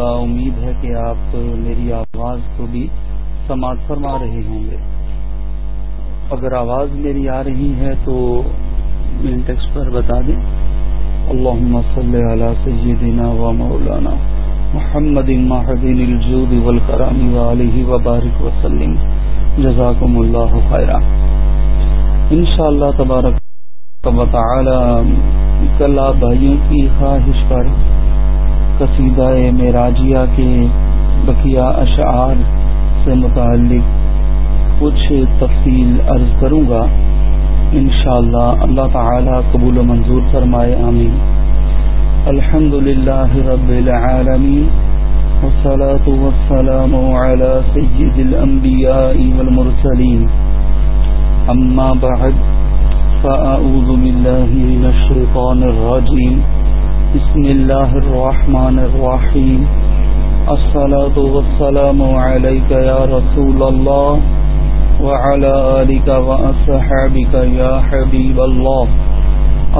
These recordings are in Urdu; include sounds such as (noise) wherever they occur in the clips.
امید ہے کہ آپ میری آواز کو بھی سماعت فرما رہے ہوں گے۔ اگر آواز میری آ رہی ہے تو ٹیکسٹ پر بتا دیں۔ اللهم صل على سيدنا ومولانا محمد المهدين الجود والكرم وعليه وبارك وسلم جزاكم الله خيرا انشاءاللہ تبارک و تعالی، کل آپ بھائیوں کی خواہش پر قصیدہ معراجیہ کے بقیہ اشعار سے متعلق کچھ تفصیل عرض کروں گا۔ انشاءاللہ اللہ تعالی قبول و منظور فرمائے، آمین۔ الحمد للہ رب العالمین، والصلاة والسلام على سید الانبیاء والمرسلین۔ اما بعد فأعوذ باللہ من الشیطان الرجیم۔ بسم الله الرحمن الرحيم. الصلاة والسلام عليك يا رسول الله وعلى آلك وأصحابك يا حبيب الله.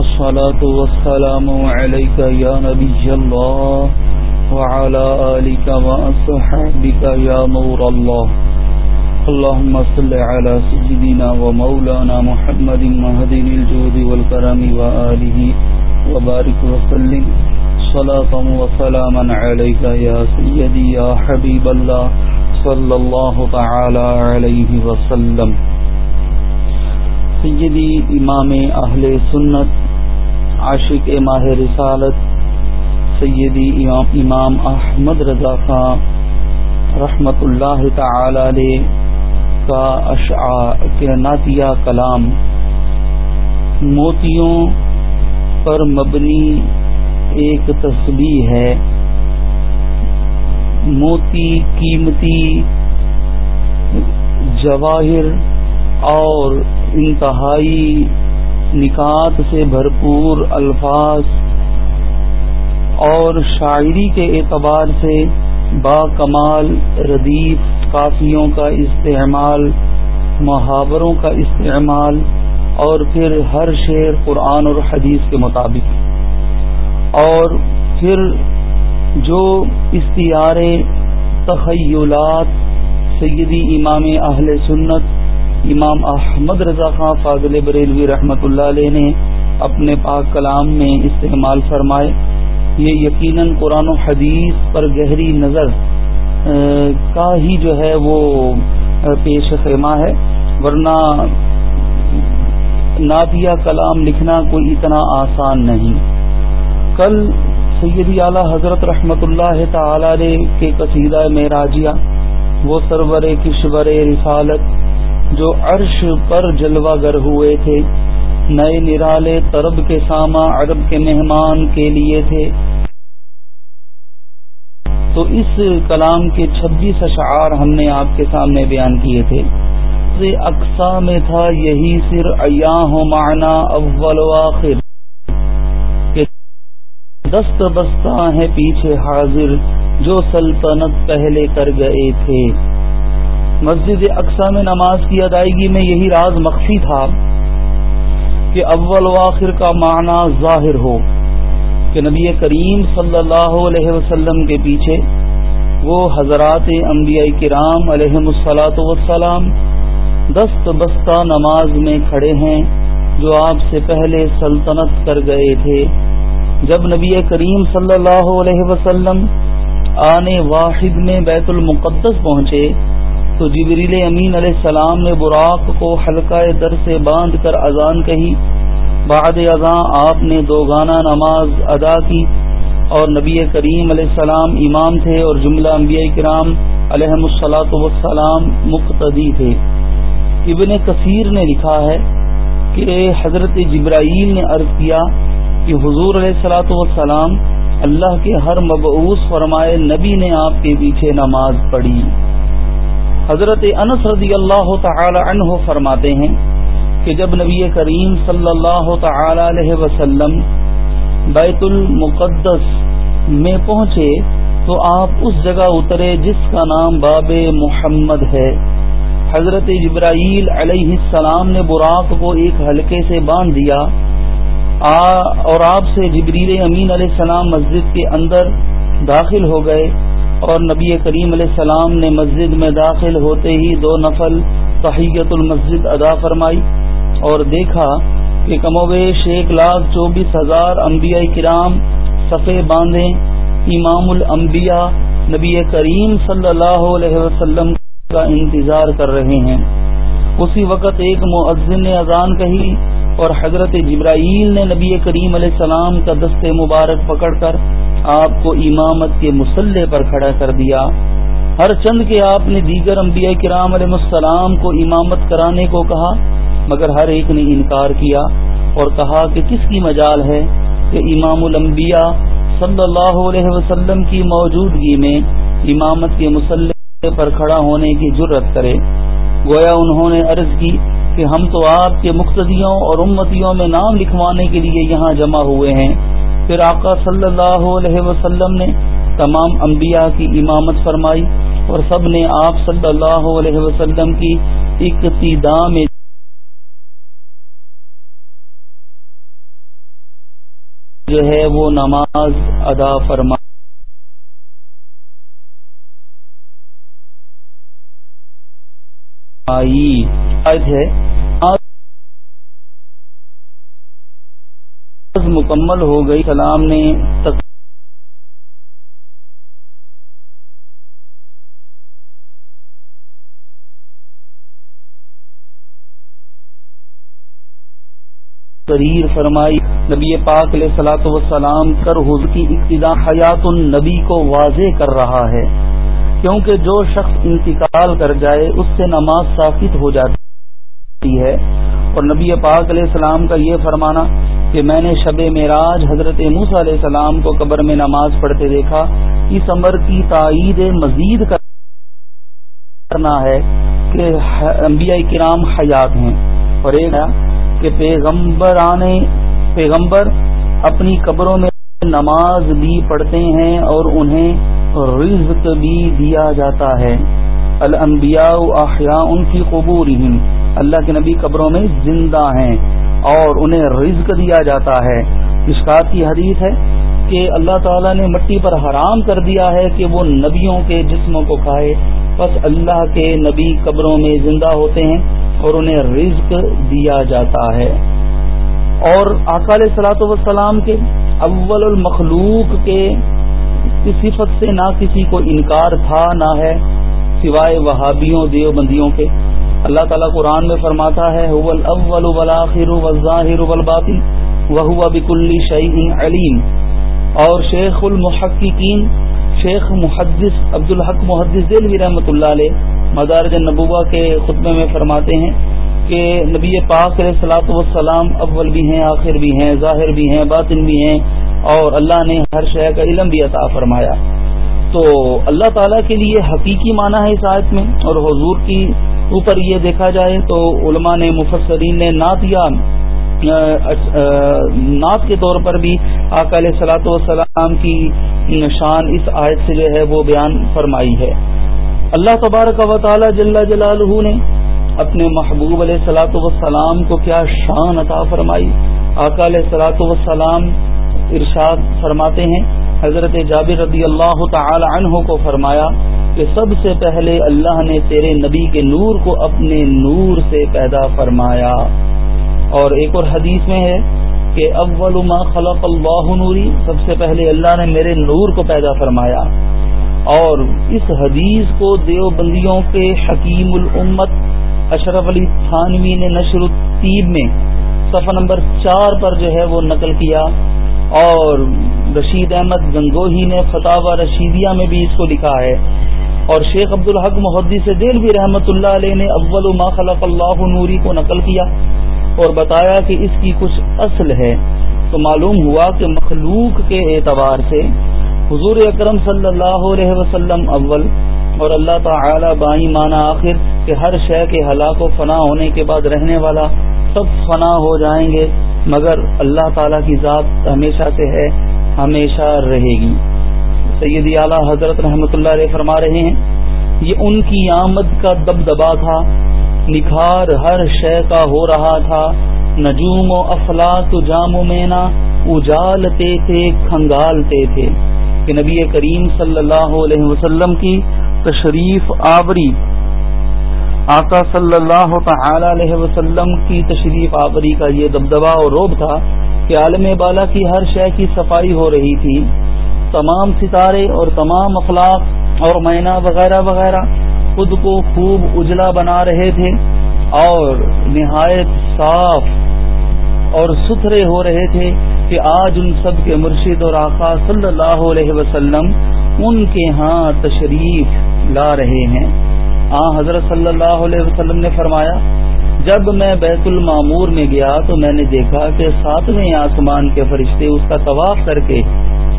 الصلاة والسلام عليك يا نبي الله وعلى آلك وأصحابك يا نور الله. اللهم صل على سيدنا ومولانا محمد مهدن الجود والكرم وآله وبارك وسلم. صلاة وسلاما عليك يا سيدي يا حبيب الله. صلى الله تعالى عليه وسلم. سیدی امام اہل سنت، عاشق ماہ رسالت، سیدی امام احمد رضا خان، رحمت اللہ تعالی علیہ کا اشعار ناتیہ کلام، موتیوں پر مبنی ایک تصویر ہے۔ موتی قیمتی جواہر اور انتہائی نکات سے بھرپور الفاظ اور شاعری کے اعتبار سے با کمال ردیف کافیوں کا استعمال، محاوروں کا استعمال اور پھر ہر شعر قرآن اور حدیث کے مطابق۔ اور پھر جو اشتہار تخیلات سیدی امام اہل سنت، امام احمد رضا خان فاضل بریلوی رحمۃ اللہ علیہ نے اپنے پاک کلام میں استعمال فرمائے۔ یہ یقیناً قرآن و حدیث پر گہری نظر کا ہی جو ہے وہ پیش خیمہ ہے۔ ورنہ نادیہ کلام لکھنا کوئی اتنا آسان نہیں۔ کل سیدی اعلی حضرت رحمت اللہ تعالی کے قصیدہ معراجیہ، وہ سرور کشور رسالت جو عرش پر جلوہ گر ہوئے تھے، نئے نرالے طرب کے سامہ عرب کے مہمان کے لیے تھے۔ تو اس کلام کے چھبیس اشعار ہم نے آپ کے سامنے بیان کیے تھے۔ اقسا میں تھا، یہی سر ایاں ہو معنی اول آخر۔ دست بستہ ہیں پیچھے حاضر، جو سلطنت پہلے کر گئے تھے۔ مسجد اقسا میں نماز کی ادائیگی میں یہی راز مخفی تھا کہ اول آخر کا معنی ظاہر ہو۔ کہ نبی کریم صلی اللہ علیہ وسلم کے پیچھے وہ حضرات انبیاء کرام علیہ السلاۃ وسلام دست بستہ نماز میں کھڑے ہیں جو آپ سے پہلے سلطنت کر گئے تھے۔ جب نبی کریم صلی اللہ علیہ وسلم آنے واحد میں بیت المقدس پہنچے، تو جبریل امین علیہ السلام نے براق کو حلقہ در سے باندھ کر اذان کہی۔ بعد اذان آپ نے دو گانا نماز ادا کی اور نبی کریم علیہ السلام امام تھے اور جملہ انبیاء کرام علیہ السلاۃ وسلام مقتدی تھے۔ ابن کثیر نے لکھا ہے کہ حضرت جبرائیل نے عرض کیا کہ حضور علیہ السلاۃ والسلام اللہ کے ہر مبعوث فرمائے نبی نے آپ کے پیچھے نماز پڑھی۔ حضرت انس رضی اللہ تعالی عنہ فرماتے ہیں کہ جب نبی کریم صلی اللہ تعالی علیہ وسلم بیت المقدس میں پہنچے تو آپ اس جگہ اترے جس کا نام باب محمد ہے۔ حضرت جبرائیل علیہ السلام نے براق کو ایک حلقے سے باندھ دیا۔ اور آپ سے جبریل امین علیہ السلام مسجد کے اندر داخل ہو گئے۔ اور نبی کریم علیہ السلام نے مسجد میں داخل ہوتے ہی دو نفل تحیت المسجد ادا فرمائی اور دیکھا کہ کم و بیش ایک لاکھ چوبیس ہزار انبیاء کرام صفے باندھے۔ امام الانبیاء نبی کریم صلی اللہ علیہ وسلم کا انتظار کر رہے ہیں۔ اسی وقت ایک معذن نے اذان کہی اور حضرت جبرائیل نے نبی کریم علیہ السلام کا دست مبارک پکڑ کر آپ کو امامت کے مسلح پر کھڑا کر دیا۔ ہر چند کے آپ نے دیگر انبیاء کرام علیہ السلام کو امامت کرانے کو کہا، مگر ہر ایک نے انکار کیا اور کہا کہ کس کی مجال ہے کہ امام الانبیاء صلی اللہ علیہ وسلم کی موجودگی میں امامت کے مسلح پر کھڑا ہونے کی ضرورت کرے۔ گویا انہوں نے عرض کی کہ ہم تو آپ کے مقتدیوں اور امتیوں میں نام لکھوانے کے لیے یہاں جمع ہوئے ہیں۔ پھر آقا صلی اللہ علیہ وسلم نے تمام انبیاء کی امامت فرمائی اور سب نے آپ صلی اللہ علیہ وسلم کی اقتدا میں جو ہے وہ نماز ادا فرما ہے۔ مکمل ہو گئی۔ سلام نے تریر فرمائی۔ نبی پاک علیہ سلاۃ وسلام کر حض کی ابتدا حیات النبی کو واضح کر رہا ہے۔ کیونکہ جو شخص انتقال کر جائے، اس سے نماز ثابت ہو جاتی ہے۔ اور نبی پاک علیہ السلام کا یہ فرمانا کہ میں نے شب معراج حضرت موس علیہ السلام کو قبر میں نماز پڑھتے دیکھا اس عمر کی تائید مزید کرنا ہے کہ انبیاء کرام حیات ہیں۔ اور ایک کہ پیغمبر آنے پیغمبر اپنی قبروں میں نماز بھی پڑھتے ہیں اور انہیں رزق بھی دیا جاتا ہے۔ الانبیاء احیاء ان کی قبور اللہ کے نبی قبروں میں زندہ ہیں اور انہیں رزق دیا جاتا ہے۔ اشکار کی حدیث ہے کہ اللہ تعالیٰ نے مٹی پر حرام کر دیا ہے کہ وہ نبیوں کے جسموں کو کھائے۔ بس اللہ کے نبی قبروں میں زندہ ہوتے ہیں اور انہیں رزق دیا جاتا ہے۔ اور اکال سلاط وسلام کے اول المخلوق کے صفت سے نہ کسی کو انکار تھا نہ ہے سوائے وہابیوں، دیوبندیوں کے۔ اللہ تعالیٰ قرآن میں فرماتا ہے اول ولاخر وہ علیم اور شیخ المحققین، شیخ محدث عبد الحق محدث دلوی رحمۃ اللہ علیہ مدارج النبوہ کے خطبے میں فرماتے ہیں کہ نبی پاک علیہ سلاۃ وسلام اول بھی ہیں، آخر بھی ہیں، ظاہر بھی ہیں، باطن بھی ہیں، اور اللہ نے ہر شے کا علم بھی عطا فرمایا۔ تو اللہ تعالیٰ کے لیے حقیقی معنی ہے اس آیت میں، اور حضور کی اوپر یہ دیکھا جائے تو علماء نے، مفسرین نے نعتیا نعت کے طور پر بھی آقا علیہ سلاۃ والسلام کی نشان اس آیت سے جو ہے وہ بیان فرمائی ہے۔ اللہ تبارک و تعالی جل جلالہ نے اپنے محبوب علیہ سلاۃ وسلام کو کیا شان عطا فرمائی؟ آقا علیہ سلاۃ وسلام ارشاد فرماتے ہیں، حضرت جابر رضی اللہ تعالی عنہ کو فرمایا کہ سب سے پہلے اللہ نے تیرے نبی کے نور کو اپنے نور سے پیدا فرمایا۔ اور ایک اور حدیث میں ہے کہ اول ما خلق اللہ نوری، سب سے پہلے اللہ نے میرے نور کو پیدا فرمایا۔ اور اس حدیث کو دیوبندیوں کے حکیم الامت اشرف علی تھانوی نے نشر الطیب میں صفحہ نمبر چار پر جو ہے وہ نقل کیا اور رشید احمد گنگوہی نے فتح رشیدیہ میں بھی اس کو لکھا ہے اور شیخ عبد الحق محدی سے دل بھی رحمت اللہ علیہ نے اول ما خلق اللہ نوری کو نقل کیا اور بتایا کہ اس کی کچھ اصل ہے تو معلوم ہوا کہ مخلوق کے اعتبار سے حضور اکرم صلی اللہ علیہ وسلم اول اور اللہ تعالی بائیں مانا آخر کہ ہر شے کے ہلاک و فنا ہونے کے بعد رہنے والا سب فنا ہو جائیں گے، مگر اللہ تعالی کی ذات ہمیشہ سے ہے، ہمیشہ رہے گی۔ سیدی اعلیٰ حضرت رحمۃ اللہ علیہ فرما رہے ہیں، یہ ان کی آمد کا دبدبا تھا، نکھار ہر شے کا ہو رہا تھا۔ نجوم و افلاق جام و مینا اجالتے تھے، کھنگالتے تھے۔ کہ نبی کریم صلی اللہ علیہ وسلم کی تشریف آوری، آقا صلی اللہ تعالی علیہ وسلم کی تشریف آوری کا یہ دبدبا اور روب تھا کہ عالم بالا کی ہر شے کی صفائی ہو رہی تھی۔ تمام ستارے اور تمام اخلاق اور مینا وغیرہ وغیرہ خود کو خوب اجلا بنا رہے تھے اور نہایت صاف اور ستھرے ہو رہے تھے کہ آج ان سب کے مرشد اور آقا صلی اللہ علیہ وسلم ان کے ہاں تشریف لا رہے ہیں۔ آ، حضرت صلی اللہ علیہ وسلم نے فرمایا، جب میں بیت المامور میں گیا تو میں نے دیکھا کہ ساتویں آسمان کے فرشتے اس کا طواف کر کے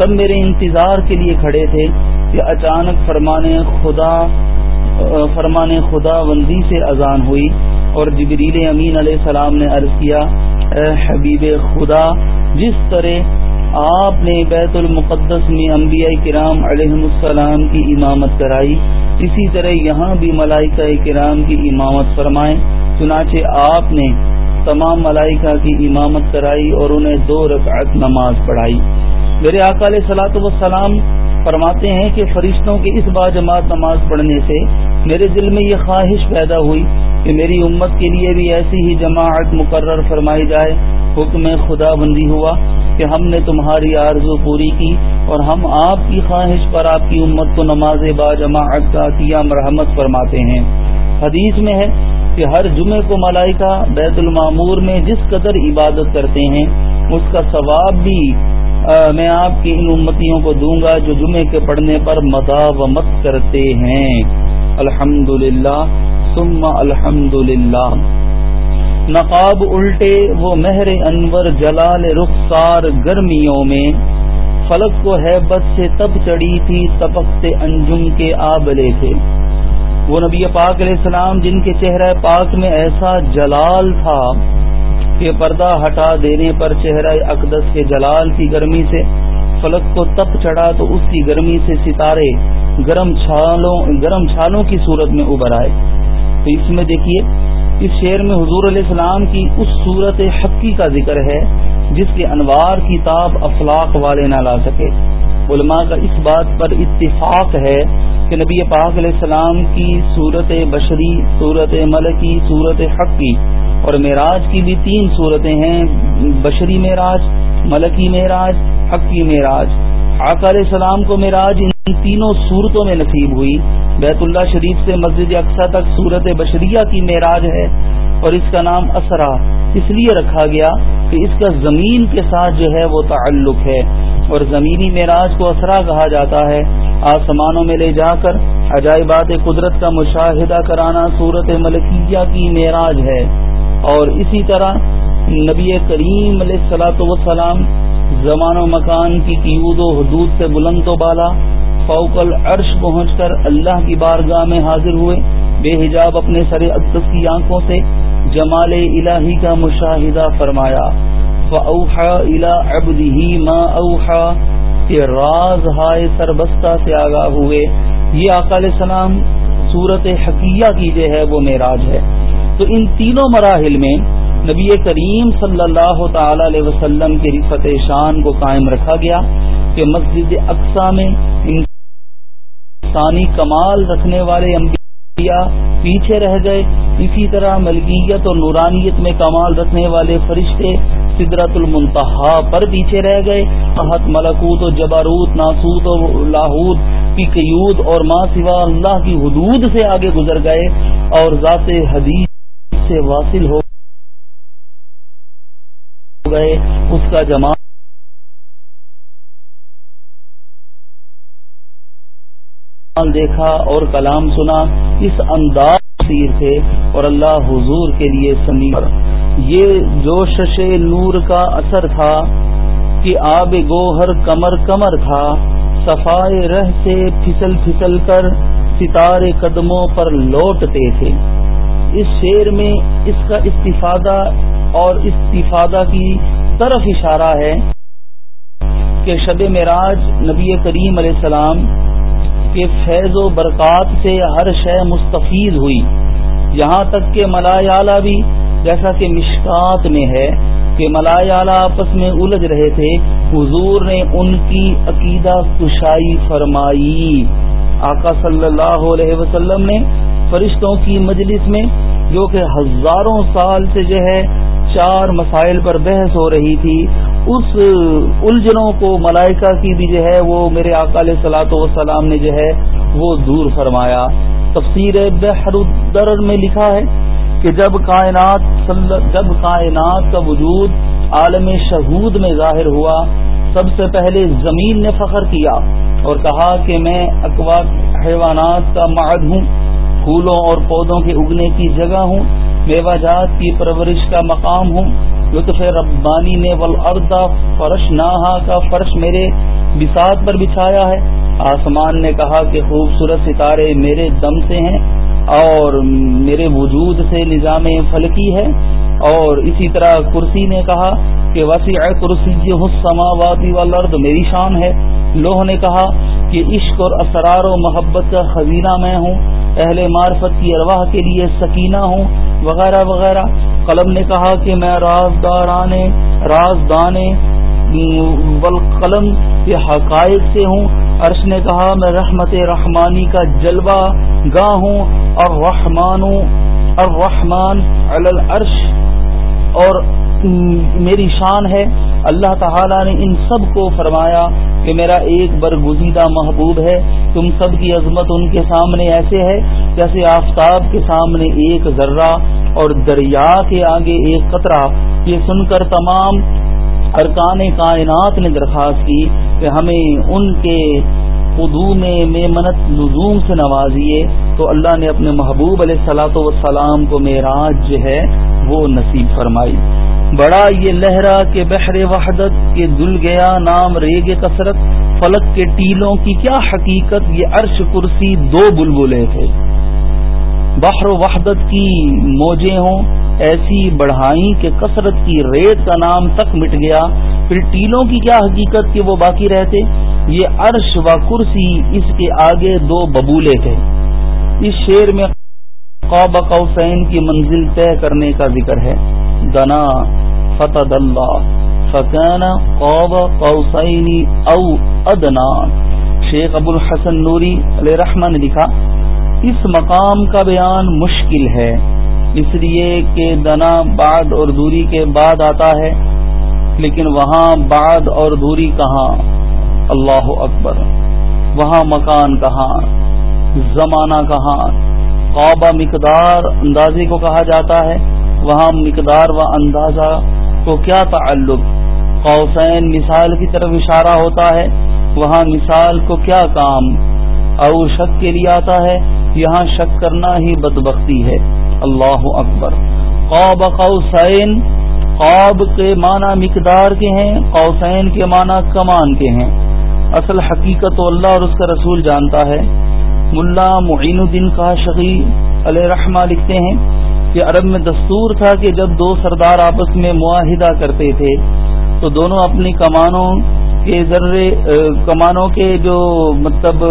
سب میرے انتظار کے لیے کھڑے تھے کہ اچانک فرمان خدا فرمان خدا بندی سے اذان ہوئی اور جبریل امین علیہ السلام نے عرض کیا، اے حبیب خدا، جس طرح آپ نے بیت المقدس میں انبیاء کرام علیہ السلام کی امامت کرائی۔ اسی طرح یہاں بھی ملائکہ کرام کی امامت فرمائیں۔ چنانچہ آپ نے تمام ملائکہ کی امامت کرائی اور انہیں دو رکعت نماز پڑھائی۔ میرے اکال سلاۃ وسلام فرماتے ہیں کہ فرشتوں کی اس باجماعت نماز پڑھنے سے میرے دل میں یہ خواہش پیدا ہوئی کہ میری امت کے لیے بھی ایسی ہی جماعت مقرر فرمائی جائے۔ حکم خدا بندی ہوا کہ ہم نے تمہاری آرزو پوری کی اور ہم آپ کی خواہش پر آپ کی امت کو نماز با جماعت کا کیا مرحمت فرماتے ہیں۔ حدیث میں ہے کہ ہر جمعے کو ملائکہ بیت المامور میں جس قدر عبادت کرتے ہیں، اس کا ثواب بھی میں آپ کی ان امتیوں کو دوں گا جو جمعے کے پڑھنے پر مداومت کرتے ہیں۔ الحمد للہ الحمد للہ نقاب الٹے وہ مہر انور جلال رخسار گرمیوں میں۔ فلک کو حیبت سے تب چڑی تھی تپک سے انجم کے آبلے تھے وہ نبی پاک علیہ السلام جن کے چہرہ پاک میں ایسا جلال تھا کہ پردہ ہٹا دینے پر چہرہ اقدس کے جلال کی گرمی سے، فلک کو تپ چڑھا تو اس کی گرمی سے ستارے گرم چھالوں گرم چھالوں کی صورت میں ابھر آئے۔ تو اس میں دیکھیے اس شعر میں حضور علیہ السلام کی اس صورت حقی کا ذکر ہے جس کے انوار کی تاب افلاق والے نہ لا سکے۔ علماء کا اس بات پر اتفاق ہے کہ نبی پاک علیہ السلام کی صورت بشری، صورت ملکی، صورت حقی اور معراج کی بھی تین صورتیں ہیں۔ بشری معراج، ملکی معراج، حقی معراج۔ آقا علیہ السلام کو معراج ان تینوں صورتوں میں نصیب ہوئی۔ بیت اللہ شریف سے مسجد اقسا تک صورت بشریہ کی معراج ہے اور اس کا نام اسرا اس لیے رکھا گیا کہ اس کا زمین کے ساتھ جو ہے وہ تعلق ہے اور زمینی معراج کو اسرا کہا جاتا ہے۔ آسمانوں میں لے جا کر عجائبات قدرت کا مشاہدہ کرانا صورت ملکیہ کی معراج ہے۔ اور اسی طرح نبی کریم علیہ السلاۃ وسلام زمان و مکان کی قیود و حدود سے بلند و بالا فوق العرش پہنچ کر اللہ کی بارگاہ میں حاضر ہوئے، بے حجاب اپنے سر اقدس کی آنکھوں سے جمال الہی کا مشاہدہ فرمایا۔ فاوحا الى عبده ما اوحا کہ راز ہائے سربستہ سے آگاہ ہوئے۔ یہ آقا علیہ السلام صورت حقیہ کی جو ہے وہ معراج ہے۔ تو ان تینوں مراحل میں نبی کریم صلی اللہ تعالی علیہ وسلم کی رفت شان کو قائم رکھا گیا کہ مسجد اقسا میں انسانی کمال رکھنے والے انبیاء پیچھے رہ گئے۔ اسی طرح ملکیت اور نورانیت میں کمال رکھنے والے فرشتے سدرت المنتہا پر پیچھے رہ گئے۔ احت ملکوت و جباروت ناسوت و لاہور کی قیود اور ماں سوا اللہ کی حدود سے آگے گزر گئے اور ذات حدیث سے واصل ہو گئے، اس کا جمال دیکھا اور کلام سنا۔ اس انداز سیر تھے اور اللہ حضور کے لیے سنی۔ یہ جوشش نور کا اثر تھا کہ آب گوہر کمر کمر تھا۔ صفائے رہ سے پھسل پھسل کر ستارے قدموں پر لوٹتے تھے۔ اس شعر میں اس کا استفادہ اور استفادہ کی طرف اشارہ ہے کہ شب معراج نبی کریم علیہ السلام کے فیض و برکات سے ہر شے مستفیض ہوئی۔ یہاں تک کہ ملایالہ بھی جیسا کہ مشکات میں ہے کہ ملایالہ آپس میں الجھ رہے تھے، حضور نے ان کی عقیدہ کشائی فرمائی۔ آقا صلی اللہ علیہ وسلم نے فرشتوں کی مجلس میں، جو کہ ہزاروں سال سے جو ہے چار مسائل پر بحث ہو رہی تھی۔ اس الجھنوں کو ملائکہ کی بھی جو ہے وہ میرے آقا علیہ سلاۃ وسلام نے جو ہے وہ دور فرمایا۔ تفسیر بحر الدر میں لکھا ہے کہ جب کائنات جب کائنات کا وجود عالم شہود میں ظاہر ہوا، سب سے پہلے زمین نے فخر کیا اور کہا کہ میں اقوا حیوانات کا معد ہوں، پھولوں اور پودوں کے اگنے کی جگہ ہوں۔ میوہ جات کی پرورش کا مقام ہوں۔ لطف ربانی نے ولدا فرش نہا کا فرش میرے بساط پر بچھایا ہے۔ آسمان نے کہا کہ خوبصورت ستارے میرے دم سے ہیں اور میرے وجود سے نظام فلکی ہے۔ اور اسی طرح کرسی نے کہا کہ وسیع کرسی السماوات والارض میری شان ہے۔ لوہ نے کہا کہ عشق اور اسرار و محبت کا خزینہ میں ہوں۔ اہل معرفت کی ارواح کے لیے سکینہ ہوں، وغیرہ وغیرہ۔ قلم نے کہا کہ میں رازدارانے رازدانے والقلم کے حقائق سے ہوں۔ عرش نے کہا میں رحمت رحمانی کا جلوہ گاہ ہوں۔ اور رحمان العرش۔ اور میری شان ہے۔ اللہ تعالی نے ان سب کو فرمایا کہ میرا ایک برگزیدہ محبوب ہے۔ تم سب کی عظمت ان کے سامنے ایسے ہے جیسے آفتاب کے سامنے ایک ذرہ اور دریا کے آگے ایک قطرہ۔ یہ سن کر تمام ارکان کائنات نے درخواست کی کہ ہمیں ان کے قدوم میں منت لزوم سے نوازیے۔ تو اللہ نے اپنے محبوب علیہ سلاۃ وسلام کو معراج جو ہے وہ نصیب فرمائی۔ بڑا یہ لہرا کے بحر وحدت کے دل گیا، نام ریگ کثرت، فلک کے ٹیلوں کی کیا حقیقت؟ یہ عرش کرسی دو بلبلے تھے۔ بحر وحدت کی موجیں ہوں، ایسی بڑھائی کہ کثرت کی ریت کا نام تک مٹ گیا۔ پھر ٹیلوں کی کیا حقیقت کہ وہ باقی رہتے؟ یہ عرش و کرسی اس کے آگے دو ببولے تھے۔ اس شعر میں قوب قوسین کی منزل طے کرنے کا ذکر ہے۔ دنا فتح اللہ فقین قوب قوسینی او ادنا شیخ ابو الحسن نوری علیہ رحمٰ نے لکھا، اس مقام کا بیان مشکل ہے، اس لیے کہ دنا بعد اور دوری کے بعد آتا ہے، لیکن وہاں بعد اور دوری کہاں؟ اللہ اکبر، وہاں مکان کہاں؟ زمانہ کہاں؟ خوابہ مقدار اندازے کو کہا جاتا ہے۔ وہاں مقدار و اندازہ کو کیا تعلق؟ قوسین مثال کی طرف اشارہ ہوتا ہے، وہاں مثال کو کیا کام؟ او شک کے لیے آتا ہے، یہاں شک کرنا ہی بدبختی ہے۔ اللہ اکبر۔ قوب قوسین خواب کے معنی مقدار کے ہیں، قوسین کے معنی کمان کے ہیں۔ اصل حقیقت تو اللہ اور اس کا رسول جانتا ہے۔ ملا معین الدین کا شقی علیہ رحمہ لکھتے ہیں کہ عرب میں دستور تھا کہ جب دو سردار آپس میں معاہدہ کرتے تھے، تو دونوں اپنی کمانوں کے ذرے کمانوں کے جو مطلب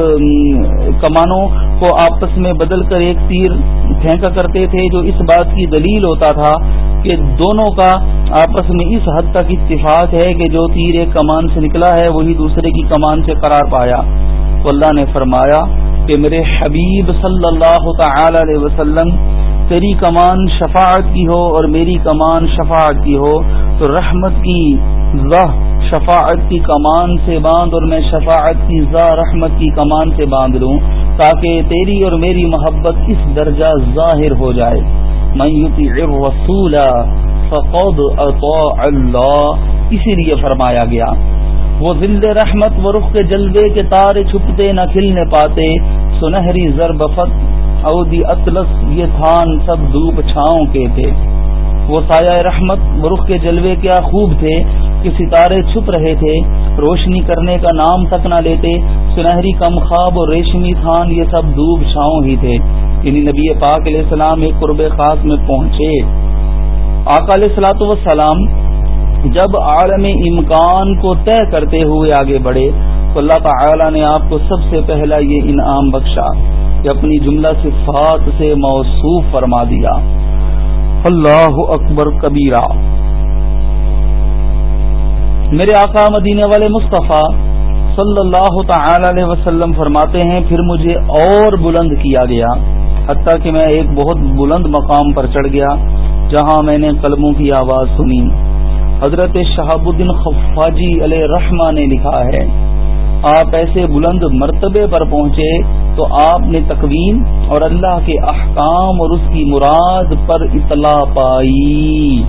کمانوں کو آپس میں بدل کر ایک تیر پھینکا کرتے تھے، جو اس بات کی دلیل ہوتا تھا کہ دونوں کا آپس میں اس حد تک اتفاق ہے کہ جو تیر ایک کمان سے نکلا ہے، وہی دوسرے کی کمان سے قرار پایا۔ تو اللہ نے فرمایا کہ میرے حبیب صلی اللہ تعالی علیہ وسلم تیری کمان شفاعت کی ہو اور میری کمان شفاعت کی ہو، تو رحمت کی ذہ شفاعت کی کمان سے باندھ اور میں شفاعت کی ذا رحمت کی کمان سے باندھ لوں، تاکہ تیری اور میری محبت اس درجہ ظاہر ہو جائے۔ میں الرسول فقد اطاع اللہ، اسی لیے فرمایا گیا۔ وہ ذل رحمت و رخ کے جلوے کے تارے چھپتے نہ کھلنے پاتے، سنہری ضربفت اودی اطلس، یہ تھان سب دھوپ چھاؤں کے تھے۔ وہ سایہ رحمت و کے جلوے کیا خوب تھے۔ کہ ستارے چھپ رہے تھے۔ روشنی کرنے کا نام تک نہ لیتے۔ سنہری کم خواب اور ریشمی تھان، یہ سب دھوپ چھاؤں ہی تھے۔ یعنی نبی پاک علیہ السلام ایک قرب خاص میں پہنچے۔ آقا علیہ السلاۃ وسلام جب عالم امکان کو طے کرتے ہوئے آگے بڑھے، تو اللہ تعالی نے آپ کو سب سے پہلا یہ انعام بخشا۔ کہ اپنی جملہ صفات سے موصوف فرما دیا۔ اللہ اکبر کبیرہ۔ میرے آقا مدینے والے مصطفیٰ صلی اللہ تعالی علیہ وسلم فرماتے ہیں، پھر مجھے اور بلند کیا گیا، حتیٰ کہ میں ایک بہت بلند مقام پر چڑھ گیا، جہاں میں نے قلموں کی آواز سنی۔ حضرت شہاب الدین خفاجی علیہ رحمہ نے لکھا ہے آپ ایسے بلند مرتبے پر پہنچے تو آپ نے تقویم اور اللہ کے احکام اور اس کی مراد پر اطلاع پائی۔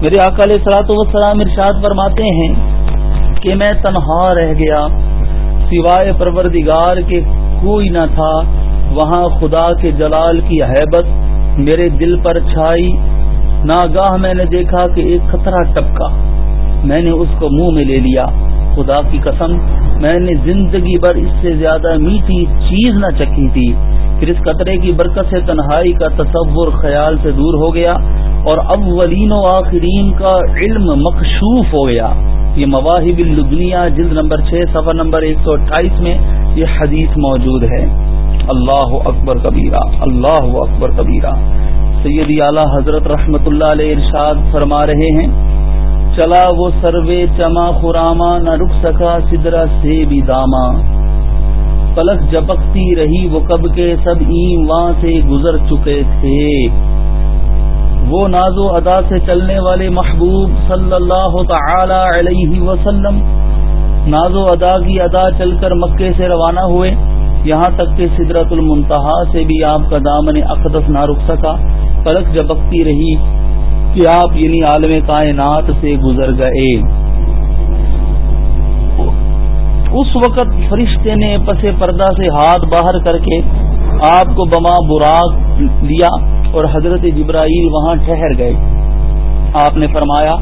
میرے اکال سلاط وسلام ارشاد فرماتے ہیں کہ میں تنہا رہ گیا، سوائے پروردگار کے کوئی نہ تھا، وہاں خدا کے جلال کی حیبت میرے دل پر چھائی۔ ناگاہ میں نے دیکھا کہ ایک خطرہ ٹپکا، میں نے اس کو منہ میں لے لیا۔ خدا کی قسم، میں نے زندگی بھر اس سے زیادہ میٹھی چیز نہ چکی تھی۔ پھر اس قطرے کی برکت سے تنہائی کا تصور خیال سے دور ہو گیا اور اولین و آخرین کا علم مخشوف ہو گیا۔ یہ مواہب الدنیا جلد نمبر چھ سفر نمبر ایک سو اٹھائیس میں یہ حدیث موجود ہے۔ اللہ اکبر کبیرہ، اللہ اکبر کبیرہ۔ سیدی اعلی حضرت رحمت اللہ علیہ ارشاد فرما رہے ہیں چلا وہ سروے چما خراما نہ رک سکا سدرا سے بھی داما۔ پلک جپکتی رہی وہ کب کے سب این وہاں سے گزر چکے تھے۔ وہ ناز و ادا سے چلنے والے محبوب صلی اللہ تعالی علیہ وسلم ناز و ادا کی ادا چل کر مکے سے روانہ ہوئے۔ یہاں تک کہ سدرت المنتہا سے بھی آپ کا دامن اقدس نہ رک سکا۔ پلک جبکتی رہی کہ آپ یعنی عالم کائنات سے گزر گئے۔ اس وقت فرشتے نے پس پردہ سے ہاتھ باہر کر کے آپ کو بما براق لیا اور حضرت جبرائیل وہاں ٹھہر گئے۔ آپ نے فرمایا،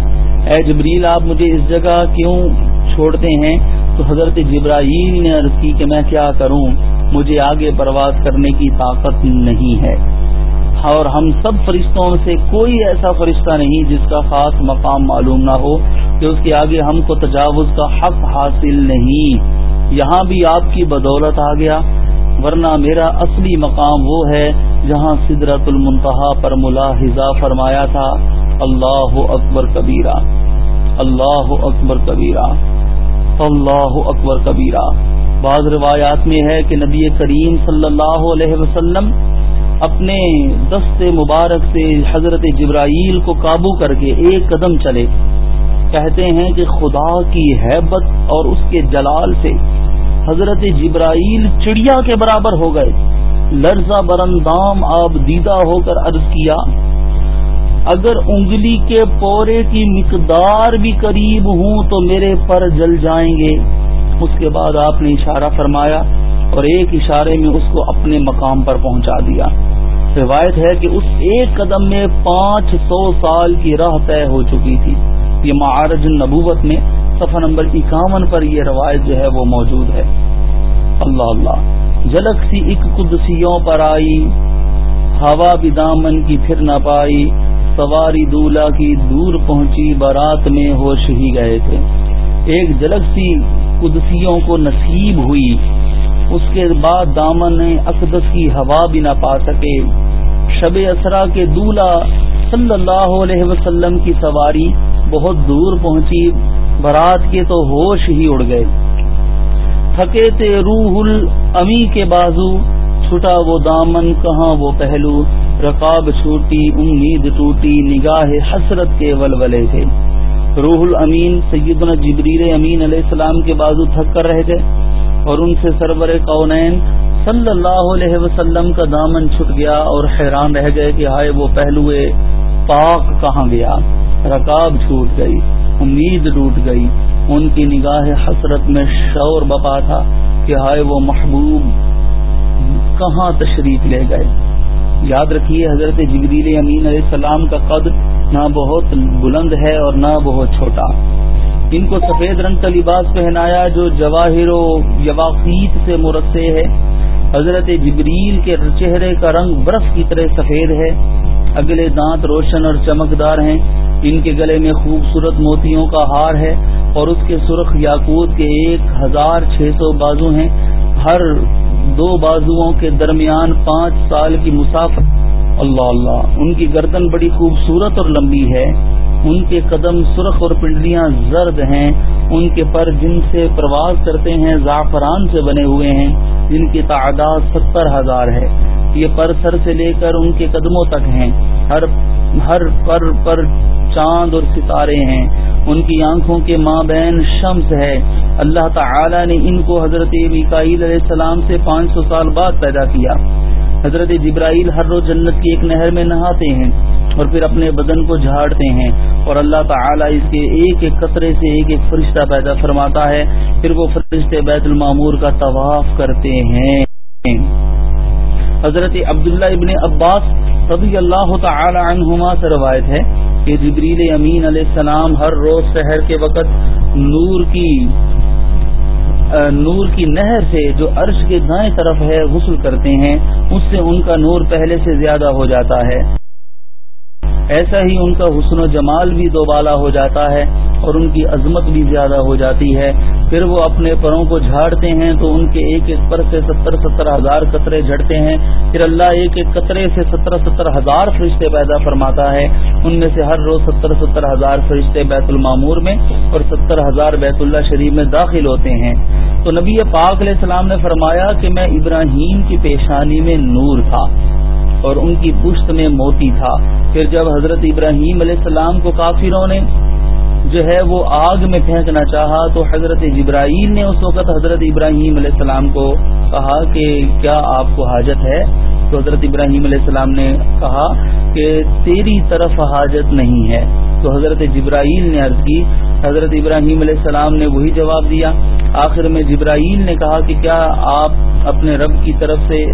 اے جبریل، آپ مجھے اس جگہ کیوں چھوڑتے ہیں؟ تو حضرت جبرائیل نے عرض کی کہ میں کیا کروں؟ مجھے آگے پرواز کرنے کی طاقت نہیں ہے۔ اور ہم سب فرشتوں سے کوئی ایسا فرشتہ نہیں جس کا خاص مقام معلوم نہ ہو کہ اس کے آگے ہم کو تجاوز کا حق حاصل نہیں۔ یہاں بھی آپ کی بدولت آ گیا، ورنہ میرا اصلی مقام وہ ہے جہاں سدرت المنتہا پر ملاحظہ فرمایا تھا۔ اللہ اکبر کبیرہ، اللہ اکبر کبیرہ، اللہ اکبر کبیرہ۔ بعض روایات میں ہے کہ نبی کریم صلی اللہ علیہ وسلم اپنے دست مبارک سے حضرت جبرائیل کو قابو کر کے ایک قدم چلے۔ کہتے ہیں کہ خدا کی حیبت اور اس کے جلال سے حضرت جبرائیل چڑیا کے برابر ہو گئے۔ لرزہ برندام آپ دیدہ ہو کر عرض کیا، اگر انگلی کے پورے کی مقدار بھی قریب ہوں تو میرے پر جل جائیں گے۔ اس کے بعد آپ نے اشارہ فرمایا اور ایک اشارے میں اس کو اپنے مقام پر پہنچا دیا۔ روایت ہے کہ اس ایک قدم میں پانچ سو سال کی راہ طے ہو چکی تھی۔ یہ معارج النبوت میں صفحہ نمبر اکاون پر یہ روایت جو ہے وہ موجود ہے۔ اللہ اللہ جلک سی ایک قدسیوں پر آئی، ہوا بھی دامن کی پھر نہ پائی، سواری دولہ کی دور پہنچی، بارات میں ہوش ہی گئے تھے۔ ایک جلک سی قدسیوں کو نصیب ہوئی۔ اس کے بعد دامن اقدس کی ہوا بھی نہ پا سکے۔ شب اسرا کے دولہ صلی اللہ علیہ وسلم کی سواری بہت دور پہنچی۔ برات کے تو ہوش ہی اڑ گئے۔ تھکے تھے روح امی کے بازو چھٹا وہ دامن کہاں وہ پہلو۔ رقاب چھوٹی، امید ٹوٹی، نگاہ حسرت کے ولولے تھے۔ روح الامین سیدنا جبریل امین علیہ السلام کے بازو تھک کر رہ گئے۔ اور ان سے سرور کونین صلی اللہ علیہ وسلم کا دامن چھٹ گیا اور حیران رہ گئے کہ ہائے وہ پہلو پاک کہاں گیا؟ رکاب چھوٹ گئی، امید ٹوٹ گئی۔ ان کی نگاہ حسرت میں شور بپا تھا کہ ہائے وہ محبوب کہاں تشریف لے گئے۔ یاد رکھیے حضرت جبریل امین علیہ السلام کا قد نہ بہت بلند ہے اور نہ بہت چھوٹا۔ ان کو سفید رنگ کا لباس پہنایا جو جواہر و یواقیت سے مرسے ہے حضرت جبریل کے چہرے کا رنگ برف کی طرح سفید ہے۔ اگلے دانت روشن اور چمکدار ہیں۔ ان کے گلے میں خوبصورت موتیوں کا ہار ہے اور اس کے سرخ یاقوت کے ایک ہزار چھ سو بازو ہیں۔ ہر دو بازوؤں کے درمیان پانچ سال کی مسافت۔ اللہ اللہ، ان کی گردن بڑی خوبصورت اور لمبی ہے۔ ان کے قدم سرخ اور پنڈلیاں زرد ہیں، ان کے پر جن سے پرواز کرتے ہیں، زعفران سے بنے ہوئے ہیں، جن کی تعداد ستر ہزار ہے۔ یہ پر سر سے لے کر ان کے قدموں تک ہیں۔ ہر ہر پر پر چاند اور ستارے ہیں۔ ان کی آنکھوں کے ماں بہن شمس ہے۔ اللہ تعالی نے ان کو حضرت مکائیل علیہ السلام سے پانچ سو سال بعد پیدا کیا۔ حضرت جبرائیل ہر روز جنت کی ایک نہر میں نہاتے ہیں۔ اور پھر اپنے بدن کو جھاڑتے ہیں اور اللہ تعالی اس کے ایک ایک قطرے سے ایک ایک فرشتہ پیدا فرماتا ہے، پھر وہ فرشتے بیت المامور کا طواف کرتے ہیں۔ حضرت عبداللہ ابن عباس رضی اللہ تعالی عنہما سے روایت ہے کہ جبریل امین علیہ السلام ہر روز شہر کے وقت نور کی نور کی نہر سے جو عرش کے دائیں طرف ہے، غسل کرتے ہیں۔ اس سے ان کا نور پہلے سے زیادہ ہو جاتا ہے۔ ایسا ہی ان کا حسن و جمال بھی دوبالا ہو جاتا ہے اور ان کی عظمت بھی زیادہ ہو جاتی ہے۔ پھر وہ اپنے پروں کو جھاڑتے ہیں تو ان کے ایک ایک پر سے ستر ستر ہزار قطرے جھڑتے ہیں۔ پھر اللہ ایک ایک قطرے سے ستر ستر ہزار فرشتے پیدا فرماتا ہے۔ ان میں سے ہر روز ستر ستر ہزار فرشتے بیت المامور میں اور ستر ہزار بیت اللہ شریف میں داخل ہوتے ہیں۔ تو نبی پاک علیہ السلام نے فرمایا کہ میں ابراہیم کی پیشانی میں نور تھا۔ اور ان کی پشت میں موتی تھا۔ پھر جب حضرت ابراہیم علیہ السلام کو کافروں نے جو ہے وہ آگ میں پھینکنا چاہا، تو حضرت جبرائیل نے اس وقت حضرت ابراہیم علیہ السلام کو کہا کہ کیا آپ کو حاجت ہے؟ تو حضرت ابراہیم علیہ السلام نے کہا کہ تیری طرف حاجت نہیں ہے۔ تو حضرت جبرائیل نے عرض کی، حضرت ابراہیم علیہ السلام نے وہی جواب دیا۔ آخر میں جبرائیل نے کہا کہ کیا آپ اپنے رب کی طرف سے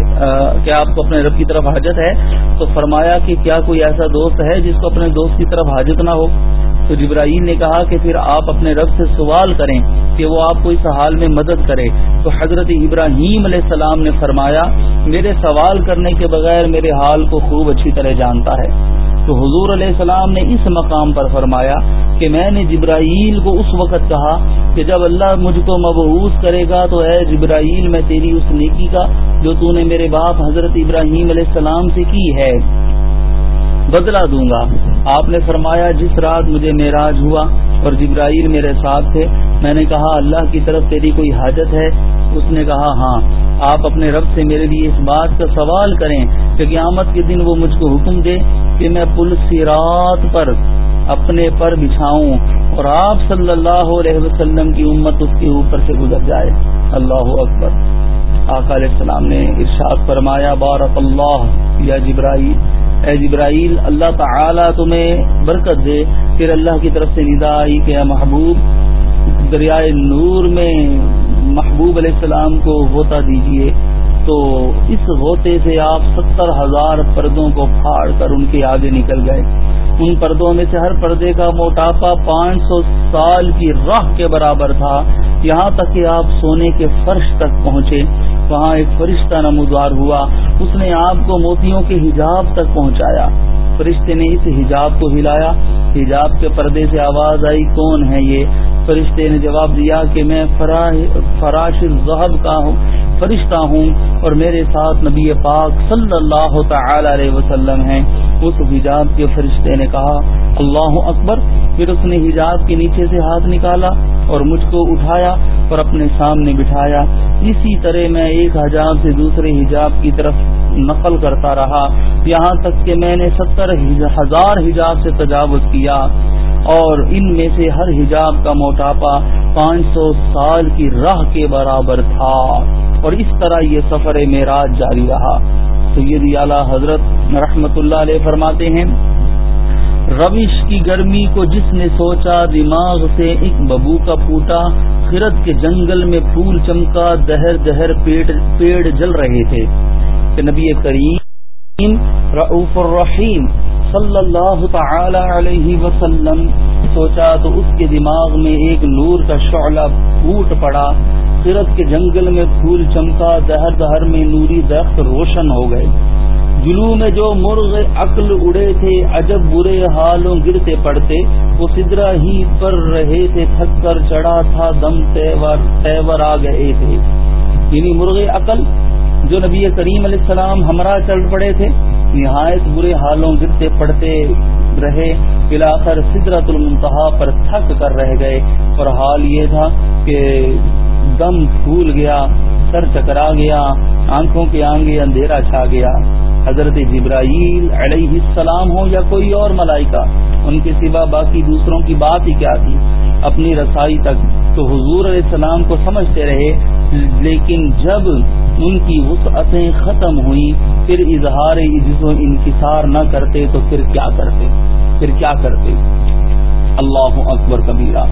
کیا آپ کو اپنے رب کی طرف حاجت ہے؟ تو فرمایا کہ کیا کوئی ایسا دوست ہے جس کو اپنے دوست کی طرف حاجت نہ ہو؟ تو جبرائیل نے کہا کہ پھر آپ اپنے رب سے سوال کریں کہ وہ آپ کو اس حال میں مدد کرے۔ تو حضرت ابراہیم علیہ السلام نے فرمایا، میرے سوال کرنے کے بغیر میرے حال کو خوب اچھی طرح جانتا ہے۔ تو حضور علیہ السلام نے اس مقام پر فرمایا کہ میں نے جبرائیل کو اس وقت کہا کہ جب اللہ مجھ کو مبعوث کرے گا تو اے جبرائیل، میں تیری اس نیکی کا جو تو نے میرے باپ حضرت ابراہیم علیہ السلام سے کی ہے بدلا دوں گا۔ آپ نے فرمایا، جس رات مجھے معراج ہوا اور جبرائیل میرے ساتھ تھے، میں نے کہا، اللہ کی طرف تیری کوئی حاجت ہے؟ اس نے کہا ہاں۔ آپ اپنے رب سے میرے لیے اس بات کا سوال کریں کہ قیامت کے دن وہ مجھ کو حکم دے کہ میں پل سیرات پر اپنے پر بچھاؤں اور آپ صلی اللہ علیہ وسلم کی امت اس کے اوپر سے گزر جائے۔ اللہ اکبر۔ آقا علیہ السلام نے ارشاد فرمایا، بارک اللہ یا جبرائیل۔ اے جبرائیل، اللہ تعالی تمہیں برکت دے پھر اللہ کی طرف سے ندا آئی کہ محبوب، دریائے نور میں محبوب علیہ السلام کو غوطہ دیجیے، تو اس غوطے سے آپ ستر ہزار پردوں کو پھاڑ کر ان کے آگے نکل گئے۔ ان پردوں میں سے ہر پردے کا موٹاپا پانچ سو سال کی راہ کے برابر تھا۔ یہاں تک کہ آپ سونے کے فرش تک پہنچے۔ وہاں ایک فرشتہ نمودار ہوا۔ اس نے آپ کو موتیوں کے حجاب تک پہنچایا۔ فرشتے نے اس حجاب کو ہلایا۔ حجاب کے پردے سے آواز آئی، کون ہے یہ؟ فرشتے نے جواب دیا کہ میں فراش ذہب کا ہوں۔ فرشتہ ہوں اور میرے ساتھ نبی پاک صلی اللہ تعالی علیہ وسلم ہیں۔ اس حجاب کے فرشتے نے کہا، اللہ اکبر۔ پھر اس نے حجاب کے نیچے سے ہاتھ نکالا اور مجھ کو اٹھایا اور اپنے سامنے بٹھایا۔ اسی طرح میں ایک حجاب سے دوسرے حجاب کی طرف نقل کرتا رہا۔ یہاں تک کہ میں نے ستر ہزار حجاب سے تجاوز کیا اور ان میں سے ہر حجاب کا موٹاپا پانچ سو سال کی راہ کے برابر تھا۔ اور اس طرح یہ سفر معراج جاری رہا۔ سید اعلی حضرت رحمت اللہ علیہ فرماتے ہیں، روش کی گرمی کو جس نے سوچا، دماغ سے ایک ببو کا پھوٹا، خرد کے جنگل میں پھول چمکا، دہر دہر پیڑ جل رہے تھے۔ کہ نبی کریم رعوف الرحیم صلی اللہ تعالی علیہ وسلم سوچا تو اس کے دماغ میں ایک نور کا شعلہ پھوٹ پڑا۔ سرت کے جنگل میں پھول چمکا، دہر دہر میں نوری درخت روشن ہو گئے۔ جلو میں جو مرغ عقل اڑے تھے، عجب برے حالوں گرتے پڑتے۔ وہ سدرا ہی پر رہے تھے، تھک کر چڑھا تھا، دم تیور آ گئے تھے۔ یعنی مرغ عقل جو نبی کریم علیہ السلام ہمراہ چل پڑے تھے، نہایت برے حالوں گرتے پڑتے رہے۔ بلاخر سدرت المنتہا پر تھک کر رہ گئے۔ اور حال یہ تھا کہ دم پھول گیا، سر چکرا گیا، آنکھوں کے آنگے اندھیرا چھا گیا۔ حضرت جبرائیل علیہ السلام ہو یا کوئی اور ملائکہ، ان کے سوا باقی دوسروں کی بات ہی کیا تھی؟ اپنی رسائی تک تو حضور علیہ السلام کو سمجھتے رہے، لیکن جب ان کی وسعتیں ختم ہوئی پھر اظہار عجز و انکسار نہ کرتے تو پھر کیا کرتے؟ پھر کیا کرتے؟ اللہ اکبر کبیرہ،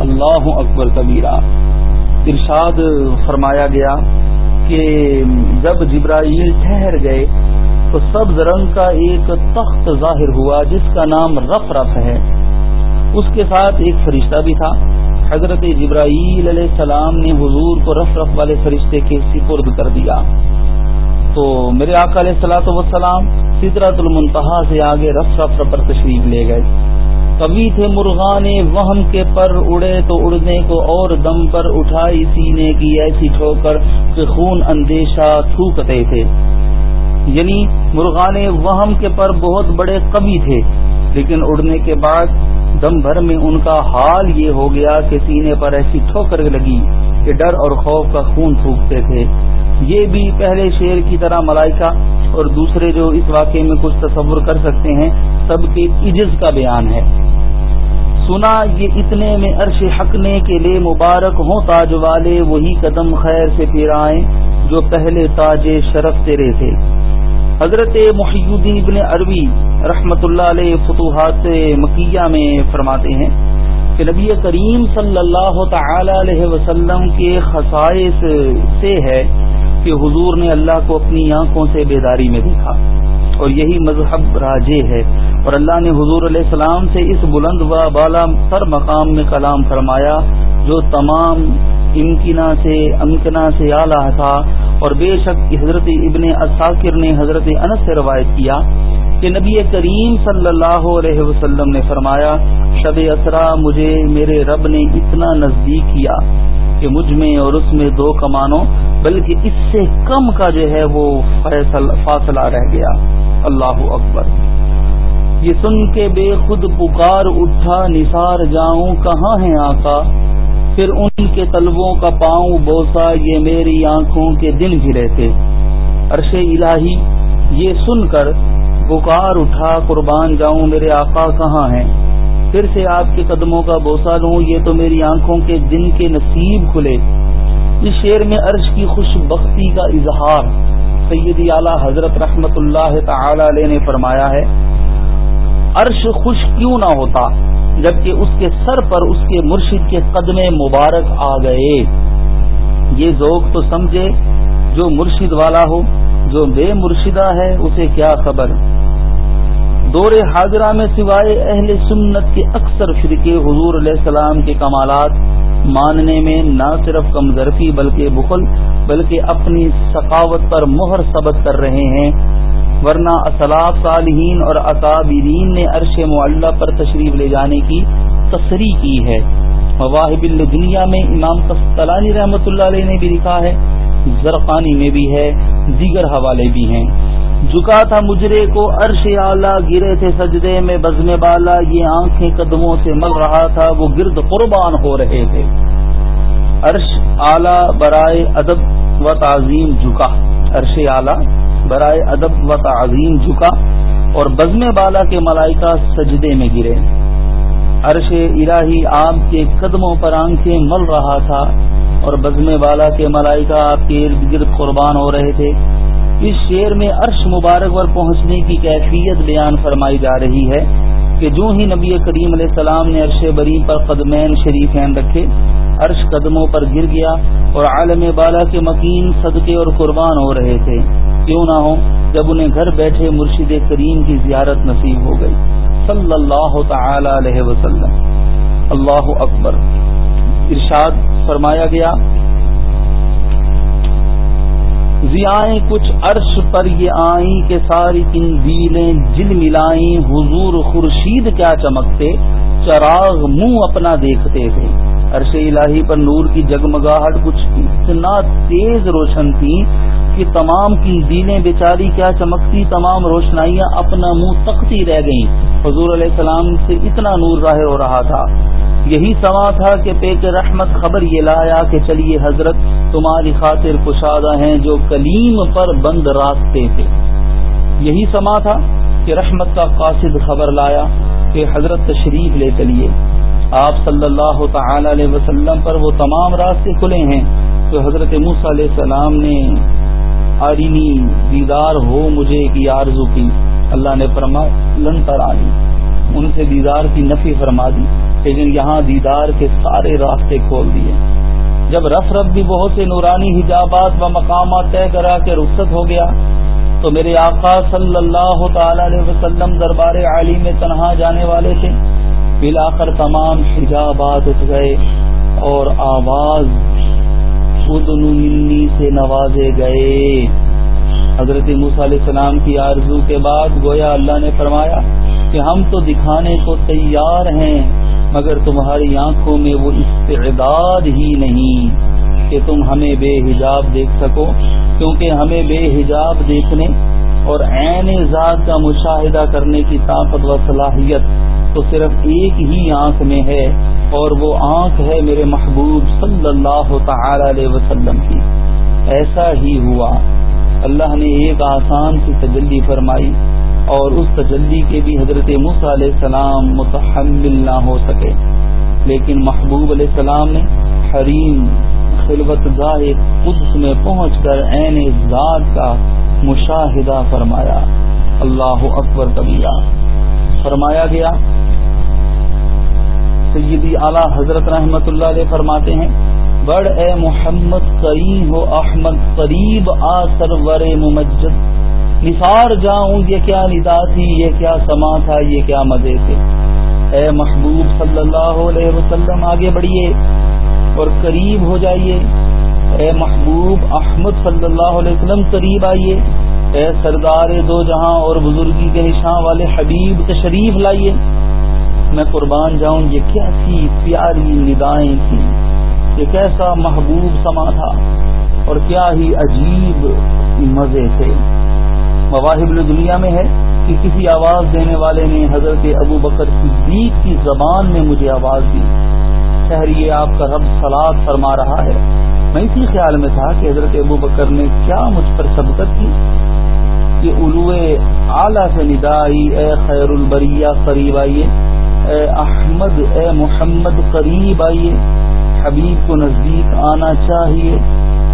اللہ اکبر کبیرہ۔ ارشاد فرمایا گیا کہ جب جبرائیل ٹھہر گئے تو سبز رنگ کا ایک تخت ظاہر ہوا جس کا نام رف رف ہے۔ اس کے ساتھ ایک فرشتہ بھی تھا۔ حضرت جبرائیل علیہ السلام نے حضور کو رف رف والے فرشتے کے سپرد کر دیا۔ تو میرے آقا علیہ السلاۃ وسلام سدرت المنتہا سے آگے رف رف پر تشریف لے گئے۔ کبھی تھے مرغان وہم کے پر اڑے تو اڑنے کو اور دم پر اٹھائی سینے کی ایسی ٹھوکر کہ خون اندیشہ تھوکتے تھے۔ یعنی مرغان وہم کے پر بہت بڑے کبھی تھے، لیکن اڑنے کے بعد دم بھر میں ان کا حال یہ ہو گیا کہ سینے پر ایسی ٹھوکر لگی کہ ڈر اور خوف کا خون تھوکتے تھے۔ یہ بھی پہلے شیر کی طرح ملائکہ اور دوسرے جو اس واقعے میں کچھ تصور کر سکتے ہیں، سب کے عجز کا بیان ہے۔ سنا یہ اتنے میں عرش حقنے کے لیے مبارک ہوں تاج والے، وہی قدم خیر سے پھر آئیں جو پہلے تاج شرف تیرے تھے۔ حضرت محی الدین ابن عربی رحمت اللہ علیہ فتوحات مکیہ میں فرماتے ہیں کہ نبی کریم صلی اللہ تعالی علیہ وسلم کے خصائص سے ہے کہ حضور نے اللہ کو اپنی آنکھوں سے بیداری میں دیکھا۔ اور یہی مذہب راجے ہے۔ اور اللہ نے حضور علیہ السلام سے اس بلند و بالا سر مقام میں کلام فرمایا، جو تمام امکنا سے امکنا سے اعلیٰ تھا۔ اور بے شک حضرت ابن اساکر نے حضرت انس سے روایت کیا کہ نبی کریم صلی اللہ علیہ وسلم نے فرمایا، شب اسرا، مجھے میرے رب نے اتنا نزدیک کیا کہ مجھ میں اور اس میں دو کمانوں بلکہ اس سے کم کا جو ہے وہ فاصلہ رہ گیا۔ اللہ اکبر۔ یہ سن کے بے خود پکار اٹھا، نثار جاؤں کہاں ہے آقا؟ پھر ان کے طلبوں کا پاؤں بوسا، یہ میری آنکھوں کے دن گرے تھے۔ عرش الہی، یہ سن کر بکار اٹھا، قربان جاؤں میرے آقا کہاں ہیں؟ پھر سے آپ کے قدموں کا بوسا لوں، یہ تو میری آنکھوں کے دن کے نصیب کھلے۔ اس شعر میں عرش کی خوش بختی کا اظہار سیدی اعلی حضرت رحمت اللہ تعالی علیہ نے فرمایا ہے۔ عرش خوش کیوں نہ ہوتا، جبکہ اس کے سر پر اس کے مرشد کے قدم مبارک آ گئے۔ یہ ذوق تو سمجھے، جو مرشد والا ہو، جو بے مرشدہ ہے، اسے کیا خبر؟ دور حاضرہ میں سوائے اہل سنت کے اکثر فرقے حضور علیہ السلام کے کمالات ماننے میں نہ صرف کمزرفی بلکہ بخل، بلکہ اپنی ثقافت پر مہر ثبت کر رہے ہیں۔ ورنہ اسلاف صالحین اور اکابرین نے عرش معلّہ پر تشریف لے جانے کی تصریح کی ہے۔ مواہب الدنیا میں امام قسطلانی رحمۃ اللہ علیہ نے بھی لکھا ہے، زرقانی میں بھی ہے، دیگر حوالے بھی ہیں۔ جھکا تھا مجرے کو، عرش اعلی گرے تھے سجدے میں، بزم بالا یہ آنکھیں قدموں سے مل رہا تھا، وہ گرد قربان ہو رہے تھے۔ عرش اعلی برائے ادب و تعظیم جھکا۔ عرش اعلی برائے ادب و تعظیم جھکا اور بزم بالا کے ملائکہ سجدے میں گرے۔ عرش الہی آپ کے قدموں پر آنکھیں مل رہا تھا اور بزم والا کے ملائکہ آپ کے ارد گرد قربان ہو رہے تھے۔ اس شعر میں عرش مبارک پر پہنچنے کی کیفیت بیان فرمائی جا رہی ہے کہ جو ہی نبی کریم علیہ السلام نے عرش بری پر قدمین شریفین رکھے، عرش قدموں پر گر گیا اور عالم بالا کے مکین صدقے اور قربان ہو رہے تھے۔ کیوں نہ ہو، جب انہیں گھر بیٹھے مرشد کریم کی زیارت نصیب ہو گئی۔ صلی اللہ تعالی علیہ وسلم۔ اللہ اکبر۔ ارشاد فرمایا گیا ضیائیں کچھ عرش پر یہ آئیں کہ ساری کنزیلیں جل ملائیں حضور خورشید کیا چمکتے، چراغ منہ اپنا دیکھتے تھے۔ عرش الہی پر نور کی جگمگاہٹ کچھ اتنا تیز روشن تھی کہ تمام کنزیلیں بیچاری کیا چمکتی، تمام روشنائیاں اپنا منہ تکتی رہ گئیں۔ حضور علیہ السلام سے اتنا نور ظاہر ہو رہا تھا۔ یہی سما تھا کہ پیک رحمت خبر یہ لایا کہ چلیے حضرت، تمہاری خاطر کشادہ ہیں جو کلیم پر بند راستے تھے۔ یہی سما تھا کہ رحمت کا قاصد خبر لایا کہ حضرت تشریف لے چلیے۔ آپ صلی اللہ تعالی علیہ وسلم پر وہ تمام راستے کھلے ہیں تو حضرت موس علیہ السلام نے آرینی دیدار ہو مجھے کی آرزو کی۔ اللہ نے فرمایا، لن ترانی۔ ان سے دیدار کی نفی فرما دی، لیکن یہاں دیدار کے سارے راستے کھول دیے۔ جب رف رف بھی بہت سے نورانی حجابات و مقامات طے کرا کے رخصت ہو گیا، تو میرے آقا صلی اللہ تعالی علیہ وسلم دربار عالی میں تنہا جانے والے تھے۔ بلاخر تمام حجابات اٹھ گئے اور آواز، خود سے نوازے گئے۔ حضرت علیہ السلام کی آرزو کے بعد گویا اللہ نے فرمایا کہ ہم تو دکھانے کو تیار ہیں، مگر تمہاری آنکھوں میں وہ استعداد ہی نہیں کہ تم ہمیں بے حجاب دیکھ سکو، کیونکہ ہمیں بے حجاب دیکھنے اور عین ذات کا مشاہدہ کرنے کی طاقت و صلاحیت تو صرف ایک ہی آنکھ میں ہے اور وہ آنکھ ہے میرے محبوب صلی اللہ تعالی علیہ وسلم کی۔ ایسا ہی ہوا۔ اللہ نے ایک آسان سی تجلی فرمائی اور اس تجلی کے بھی حضرت مس علیہ السلام متحمل نہ ہو سکے۔ لیکن محبوب علیہ السلام نے حریم خلوت گاہ قدس میں پہنچ کر عین ذات کا مشاہدہ فرمایا۔ اللہ اکبر کبیرہ۔ فرمایا گیا، سیدی اعلی حضرت رحمت اللہ علیہ فرماتے ہیں بڑ اے محمد کریم ہو احمد قریب آ سرور ممجد۔ نثار جاؤں، یہ کیا ندا تھی، یہ کیا سما تھا، یہ کیا مزے تھے۔ اے محبوب صلی اللہ علیہ وسلم، آگے بڑھیے اور قریب ہو جائیے۔ اے محبوب احمد صلی اللہ علیہ وسلم، قریب آئیے۔ اے سردار دو جہاں اور بزرگی کے نشاں والے حبیب تشریف لائیے۔ میں قربان جاؤں، یہ کیا تھی، پیاری ندائیں تھیں۔ یہ کیسا محبوب سما تھا اور کیا ہی عجیب مزے تھے۔ مواہب دنیا میں ہے کہ کسی آواز دینے والے نے حضرت ابو بکر صدیق کی زبان میں مجھے آواز دی۔ شہری آپ کا رب سلاد فرما رہا ہے۔ میں اسی خیال میں تھا کہ حضرت ابو بکر نے کیا مجھ پر سبقت کی۔ کہ الو اعلی سے ندائی، اے خیر البریہ قریب آئیے۔ اے احمد، اے محمد قریب آئیے۔ حبیب کو نزدیک آنا چاہیے۔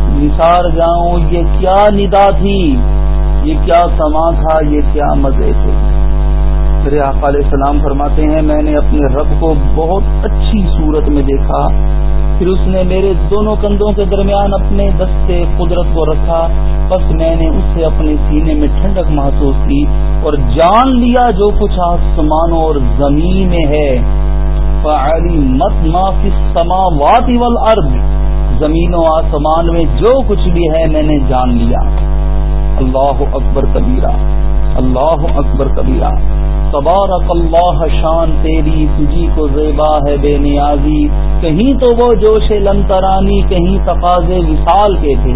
نثار جاؤں، یہ کیا ندا تھی؟ یہ کیا سما تھا؟ یہ کیا مزے تھے؟ میرے آقا علیہ السلام فرماتے ہیں، میں نے اپنے رب کو بہت اچھی صورت میں دیکھا۔ پھر اس نے میرے دونوں کندھوں کے درمیان اپنے دستے قدرت کو رکھا۔ بس میں نے اس سے اپنے سینے میں ٹھنڈک محسوس کی اور جان لیا جو کچھ آسمانوں اور زمین میں ہے۔ مت ما فی السماوات والارض زمین و آسمان میں جو کچھ بھی ہے میں نے جان لیا۔ اللہ اکبر کبیرہ۔ اللہ اکبر کبیرہ۔ تبارک اللہ شان تیری، تجھی کو زیبا ہے بے نیازی۔ کہیں تو وہ جوش لنترانی کہیں تقاض وصال کے تھے۔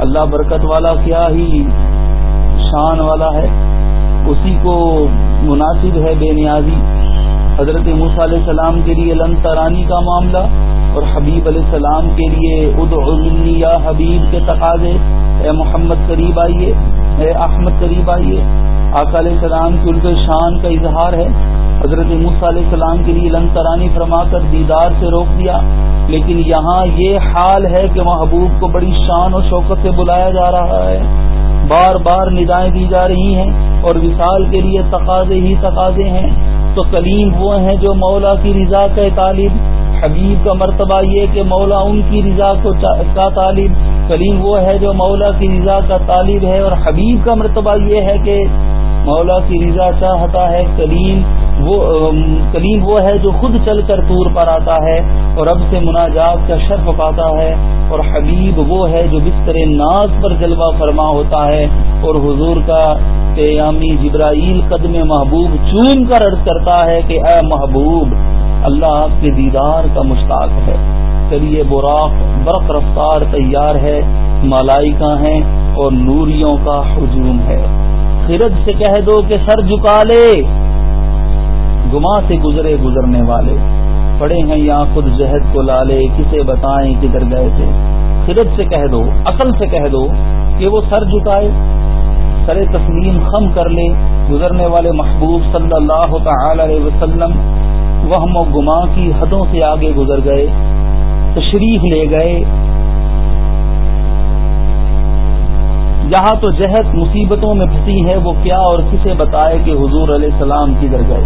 اللہ برکت والا کیا ہی شان والا ہے۔ اسی کو مناسب ہے بے نیازی۔ حضرت موسیٰ علیہ السلام کے لیے لن ترانی کا معاملہ اور حبیب علیہ السلام کے لیے ادنی یا حبیب کے تقاضے۔ اے محمد قریب آئیے، اے احمد قریب آئیے۔ آقا علیہ السلام کی الف شان کا اظہار ہے۔ حضرت موسیٰ علیہ السلام کے لیے لن ترانی فرما کر دیدار سے روک دیا۔ لیکن یہاں یہ حال ہے کہ محبوب کو بڑی شان اور شوقت سے بلایا جا رہا ہے۔ بار بار ندائیں دی جا رہی ہیں اور وصال کے لیے تقاضے ہی تقاضے ہیں۔ تو کلیم وہ ہیں جو مولا کی رضا کا طالب، حبیب کا مرتبہ یہ کہ مولا ان کی رضا کو کا طالب، کلیم وہ ہے جو مولا کی رضا کا طالب ہے اور حبیب کا مرتبہ یہ ہے کہ مولا کی رضا چاہتا ہے کلیم وہ کلیم وہ ہے جو خود چل کر طور پر آتا ہے اور اب سے مناجات کا شرف پاتا ہے اور حبیب وہ ہے جو بستر ناز پر جلوہ فرما ہوتا ہے اور حضور کا قیامی جبرائیل قدم محبوب چون کر عرض کرتا ہے کہ اے محبوب، اللہ آپ کے دیدار کا مشتاق ہے۔ چلیے براق برق رفتار تیار ہے مالائی کا ہے اور نوریوں کا ہجوم ہے۔ خرد سے کہہ دو کہ سر جھکا لے۔ گما سے گزرے گزرنے والے۔ پڑے ہیں یہاں خود جہد کو لالے، کسے بتائیں کدھر گئے تھے۔ خرد سے کہہ دو، عقل سے کہہ دو کہ وہ سر جھکائے۔ سر تسلیم خم کر لے۔ گزرنے والے محبوب صلی اللہ تعالی علیہ وسلم وہم و گما کی حدوں سے آگے گزر گئے۔ تشریف لے گئے۔ جہاں تو جہت مصیبتوں میں پھنسی ہے، وہ کیا اور کسے بتائے کہ حضور علیہ السلام کدھر گئے۔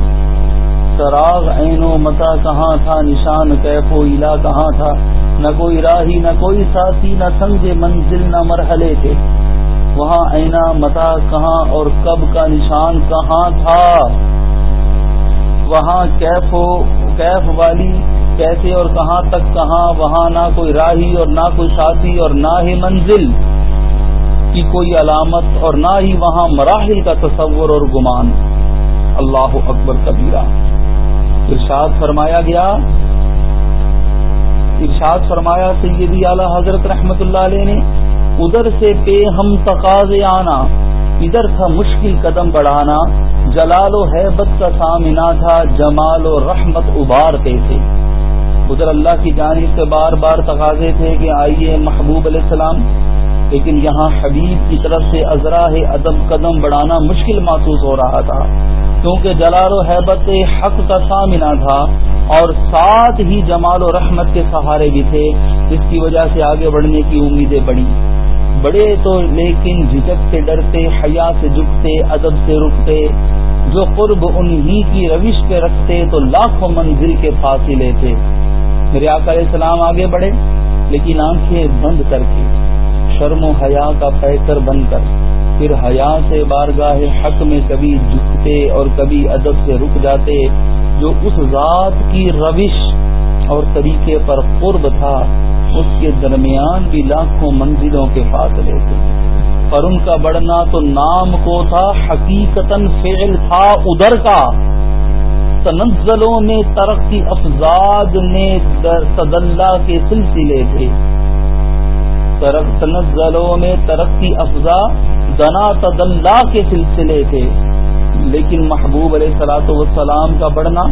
سراغ عین و متا کہاں تھا، نشان کیف و الا کہاں تھا؟ نہ کوئی راہی، نہ کوئی ساتھی، نہ سنگ منزل، نہ مرحلے تھے۔ وہاں اینا متا کہاں اور کب کا نشان کہاں تھا؟ وہاں کیف و کیف والی کیسے اور کہاں تک کہاں؟ وہاں نہ کوئی راہی اور نہ کوئی ساتھی اور نہ ہی منزل کی کوئی علامت اور نہ ہی وہاں مراحل کا تصور اور گمان۔ اللہ اکبر کبیرہ۔ ارشاد فرمایا گیا۔ ارشاد فرمایا، سیدی اعلی حضرت رحمت اللہ علیہ نے، ادھر سے پے ہم تقاضے آنا، ادھر تھا مشکل قدم بڑھانا، جلال و حیبت کا سامنا تھا، جمال و رحمت ابارتے تھے۔ ادھر اللہ کی جانب سے بار بار تقاضے تھے کہ آئیے محبوب علیہ السلام، لیکن یہاں حبیب کی طرف سے ازراہ ادب قدم بڑھانا مشکل محسوس ہو رہا تھا۔ کیونکہ جلال و حیبت حق کا سامنا تھا اور ساتھ ہی جمال و رحمت کے سہارے بھی تھے جس کی وجہ سے آگے بڑھنے کی امیدیں بڑی بڑے تو لیکن جھجک سے ڈرتے، حیا سے جھکتے، ادب سے رکتے، جو قرب انہی کی روش پہ رکھتے تو لاکھوں منزل کے فاصلے تھے۔ میرے آقا علیہ السلام آگے بڑھے، لیکن آنکھیں بند کر کے، شرم و حیا کا پیکر بن کر۔ پھر حیا سے بارگاہ حق میں کبھی جھکتے اور کبھی ادب سے رک جاتے، جو اس ذات کی روش اور طریقے پر قرب تھا، اس کے درمیان بھی لاکھوں منزلوں کے فاصلے تھے۔ پر ان کا بڑھنا تو نام کو تھا حقیقت فعل تھا ادھر کا۔ تنزلوں میں ترقی افزاد میں تدلہ کے سلسلے تھے۔ تنزلوں میں ترقی افزا دنا تدلہ کے سلسلے تھے، لیکن محبوب علیہ سلاۃ وسلام کا بڑھنا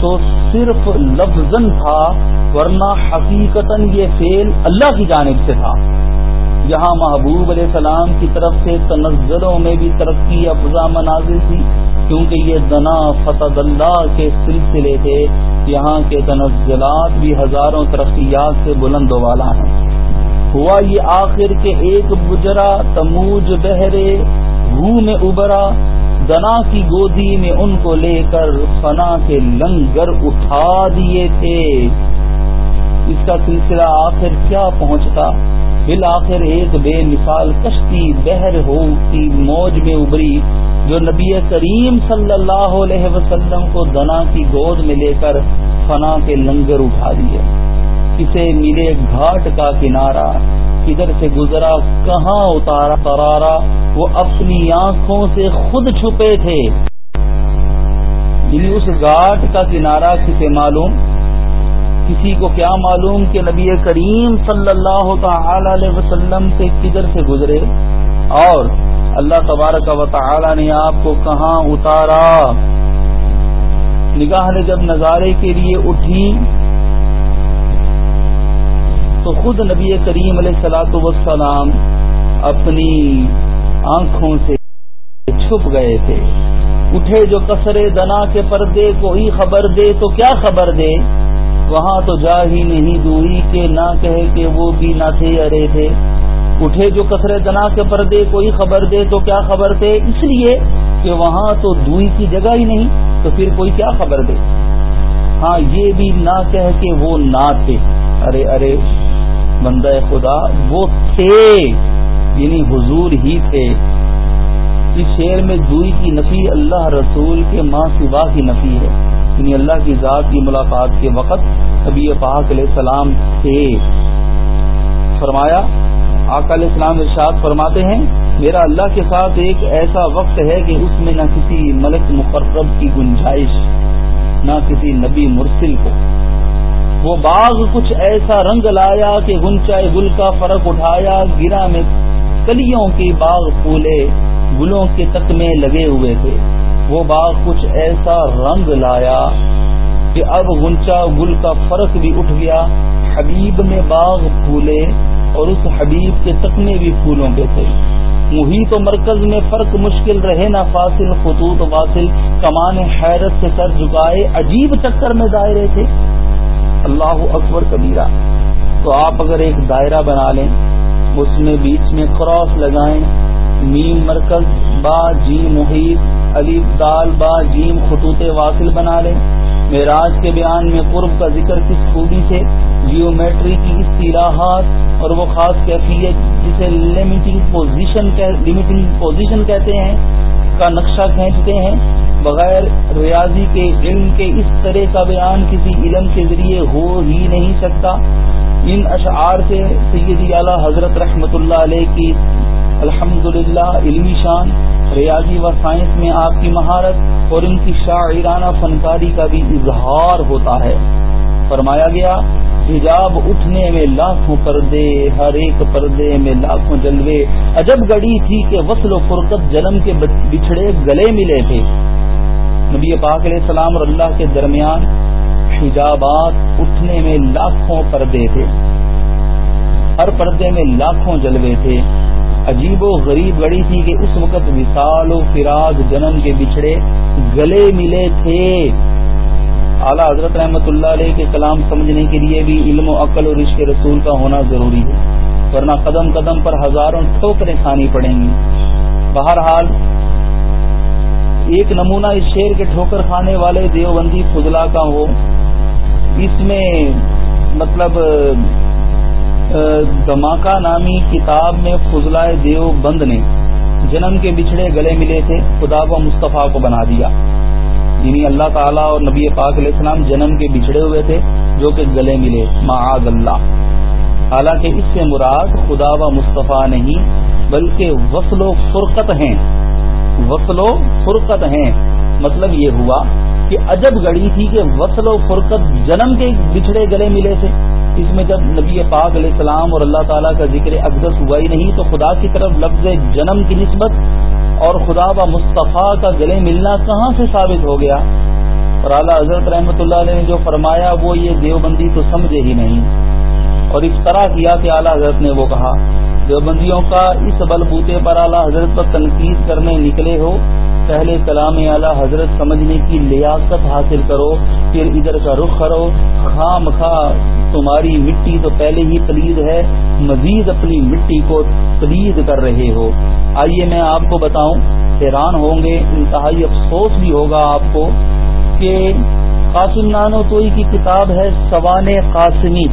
تو صرف لفظ تھا، ورنہ حقیقت یہ فیل اللہ کی جانب سے تھا۔ یہاں محبوب علیہ السلام کی طرف سے تنزلوں میں بھی ترقی افزا مناظر تھی، کیونکہ یہ دنا فتح اللہ کے سلسلے تھے۔ یہاں کے تنزلات بھی ہزاروں ترقیات سے بلند والا ہیں۔ ہوا یہ آخر کے ایک بجرا تموج بہرے گو میں ابرا، دنا کی گودی میں ان کو لے کر فنا کے لنگر اٹھا دیے تھے۔ اس کا سلسلہ آخر کیا پہنچتا؟ بالآخر ایک بے مثال کشتی بہر ہو کی موج میں ابری، جو نبی کریم صلی اللہ علیہ وسلم کو دنا کی گود میں لے کر فنا کے لنگر اٹھا دیے۔ کسے ملے گھاٹ کا کنارا کدھر سے گزرا، کہاں اتارا ترارا وہ اپنی آنکھوں سے خود چھپے تھے۔ یعنی اس گھاٹ کا کنارا کسے معلوم؟ کسی کو کیا معلوم کہ نبی کریم صلی اللہ تعالی علیہ وسلم سے کدھر سے گزرے؟ اور اللہ تبارک و تعالی نے آپ کو کہاں اتارا؟ نگاہ نے جب نظارے کے لیے اٹھی تو خود نبی کریم علیہ سلاۃ وسلام اپنی آنکھوں سے چھپ گئے تھے۔ اٹھے جو کسرے دنا کے پردے کو ہی خبر دے تو کیا خبر دے؟ وہاں تو جا ہی نہیں دوئی کے نہ کہے کہ وہ بھی نہ تھے ارے تھے۔ اٹھے جو کسرے دنا کے پردے کو ہی خبر دے تو کیا خبر دے اس لیے کہ وہاں تو دوئی کی جگہ ہی نہیں، تو پھر کوئی کیا خبر دے؟ ہاں یہ بھی نہ کہہ کہ وہ نہ تھے۔ ارے ارے۔ بندہ خدا، وہ تھے یعنی حضور ہی تھے۔ اس شعر میں دوئی کی نفی اللہ رسول کے ماں سوا کی نفی ہے۔ یعنی اللہ کی ذات کی ملاقات کے وقت ابھی پاک علیہ السلام تھے۔ فرمایا، آقا علیہ السلام ارشاد فرماتے ہیں، میرا اللہ کے ساتھ ایک ایسا وقت ہے کہ اس میں نہ کسی ملک مقرب کی گنجائش، نہ کسی نبی مرسل کو۔ وہ باغ کچھ ایسا رنگ لایا کہ گنچائے گل کا فرق اٹھایا گرا میں کلیوں کی باغ پھولے گلوں کے تک میں لگے ہوئے تھے۔ وہ باغ کچھ ایسا رنگ لایا کہ اب گنچا گل کا فرق بھی اٹھ گیا۔ حبیب میں باغ پھولے اور اس حبیب کے تکنے بھی پھولوں کے تھے۔ محیط و مرکز میں فرق مشکل رہے نہ فاصل، خطوط واصل، کمان حیرت سے سر جھکائے، عجیب چکر میں دائرے تھے۔ اللہ اکبر کبیرہ۔ تو آپ اگر ایک دائرہ بنا لیں، اس میں بیچ میں کراس لگائیں، میم مرکز، با جی محیط علی دال، با، جیم خطوط واصل بنا لیں۔ معراج کے بیان میں قرب کا ذکر کس خوبی سے؟ جیومیٹری کی اصطلاحات، اور وہ خاص کیفیت جسے لمیٹنگ پوزیشن لمیٹنگ پوزیشن کہتے ہیں، کا نقشہ کھینچتے ہیں۔ بغیر ریاضی کے علم کے اس طرح کا بیان کسی علم کے ذریعے ہو ہی نہیں سکتا۔ ان اشعار سے سیدی اعلیٰ حضرت رحمت اللہ علیہ کی الحمد علمی شان، ریاضی و سائنس میں آپ کی مہارت اور ان کی شاعرانہ فنکاری کا بھی اظہار ہوتا ہے۔ فرمایا گیا، حجاب اٹھنے میں لاکھوں پردے، ہر ایک پردے میں لاکھوں جلوے۔ عجب گڑی تھی کہ وصل و فرقت جنم کے بچھڑے گلے ملے تھے۔ نبی پاک علیہ السلام اور اللہ کے درمیان حجابات اٹھنے میں لاکھوں پردے تھے۔ ہر پردے میں لاکھوں جلوے تھے۔ عجیب و غریب گڑی تھی کہ اس وقت وصال و فراغ جنم کے بچھڑے گلے ملے تھے۔ اعلیٰ حضرت رحمت اللہ علیہ کے کلام سمجھنے کے لیے بھی علم و عقل اور عشق رسول کا ہونا ضروری ہے۔ ورنہ قدم قدم پر ہزاروں ٹھوکریں کھانی پڑیں گی۔ بہرحال ایک نمونہ اس شیر کے ٹھوکر کھانے والے دیوبندی فضلہ کا ہو۔ اس میں مطلب دھماکہ نامی کتاب میں فضلہ دیو بند نے جنم کے بچھڑے گلے ملے تھے، خدا و مصطفیٰ کو بنا دیا۔ یعنی اللہ تعالیٰ اور نبی پاک علیہ السلام جنم کے بچھڑے ہوئے تھے، جو کہ گلے ملے۔ معاذ اللہ۔ حالانکہ اس سے مراد خدا و مصطفیٰ نہیں، بلکہ وصل و فرقت ہیں۔ وصل و فرقت ہیں۔ مطلب یہ ہوا کہ عجب گڑی تھی کہ وصل و فرقت جنم کے بچھڑے گلے ملے تھے۔ اس میں جب نبی پاک علیہ السلام اور اللہ تعالیٰ کا ذکر اقدس ہوا ہی نہیں تو خدا کی طرف لفظ جنم کی نسبت اور خدا و مصطفیٰ کا گلے ملنا کہاں سے ثابت ہو گیا؟ اور اعلیٰ حضرت رحمۃ اللہ علیہ نے جو فرمایا وہ یہ دیوبندی تو سمجھے ہی نہیں۔ اور اس طرح کیا کہ اعلیٰ حضرت نے وہ کہا دیوبندیوں کا اس بل بوتے پر اعلیٰ حضرت پر تنقید کرنے نکلے ہو، پہلے کلام اعلیٰ حضرت سمجھنے کی لیاقت حاصل کرو، پھر ادھر کا رخ کرو، خام خواہ تمہاری مٹی تو پہلے ہی پلید ہے، مزید اپنی مٹی کو پلید کر رہے ہو۔ آئیے میں آپ کو بتاؤں، حیران ہوں گے، انتہائی افسوس بھی ہوگا آپ کو کہ قاسم نانو توئی کی کتاب ہے سوان قاسمی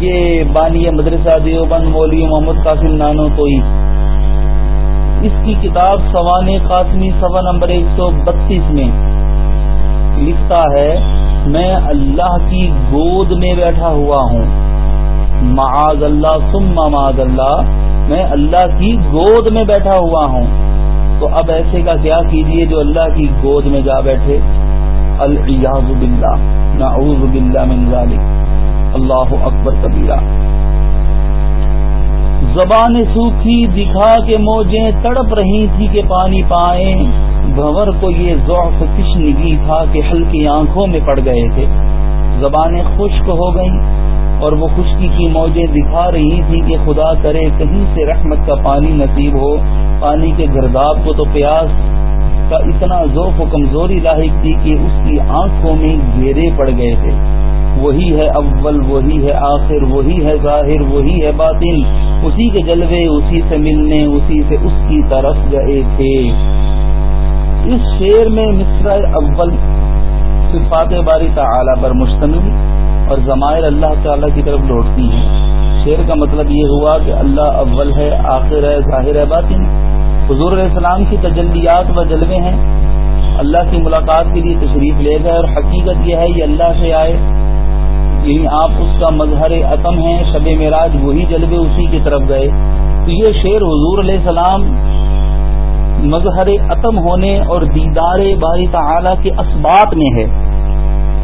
یہ بانی مدرسہ دیوبند مولوی محمد قاسم نانو توئی اس کی کتاب سوان قاسمی سوا نمبر ایک سو بتیس میں لکھتا ہے، میں اللہ کی گود میں بیٹھا ہوا ہوں۔ معاذ اللہ، ثم معاذ اللہ، میں اللہ کی گود میں بیٹھا ہوا ہوں۔ تو اب ایسے کا کیا کیجیے جو اللہ کی گود میں جا بیٹھے؟ العیاذ باللہ، نعوذ باللہ من ذالک۔ اللہ اکبر کبیرہ۔ زبان سوکھی دکھا کے موجیں تڑپ رہی تھی کہ پانی پائیں۔ بھور کو یہ ذوق کشنگی تھا کہ ہلکی آنکھوں میں پڑ گئے تھے۔ زبانیں خشک ہو گئیں اور وہ خشکی کی موجیں دکھا رہی تھی کہ خدا کرے کہیں سے رحمت کا پانی نصیب ہو۔ پانی کے گرداب کو تو پیاس کا اتنا ذوق و کمزوری لاحق تھی کہ اس کی آنکھوں میں گھیرے پڑ گئے تھے۔ وہی ہے اول، وہی ہے آخر، وہی ہے ظاہر، وہی ہے باطن اسی کے جلوے، اسی سے ملنے، اسی سے اس کی طرف گئے تھے۔ اس شعر میں مصر اول صفات باری تعالی پر مشتمل اور ضمائر اللہ تعالی کی طرف لوٹتی ہیں۔ شعر کا مطلب یہ ہوا کہ اللہ اول ہے، آخر ہے، ظاہر ہے، باطن۔ حضور علیہ السلام کی تجلیات و جلوے ہیں۔ اللہ کی ملاقات کے لیے تشریف لے گئے اور حقیقت یہ ہے، یہ اللہ سے آئے۔ یعنی آپ اس کا مظہر عتم ہیں، شب معراج وہی جلوے اسی کی طرف گئے۔ تو یہ شعر حضور علیہ السلام مظہر عتم ہونے اور دیدار باری تعالی کے اسبات میں ہے۔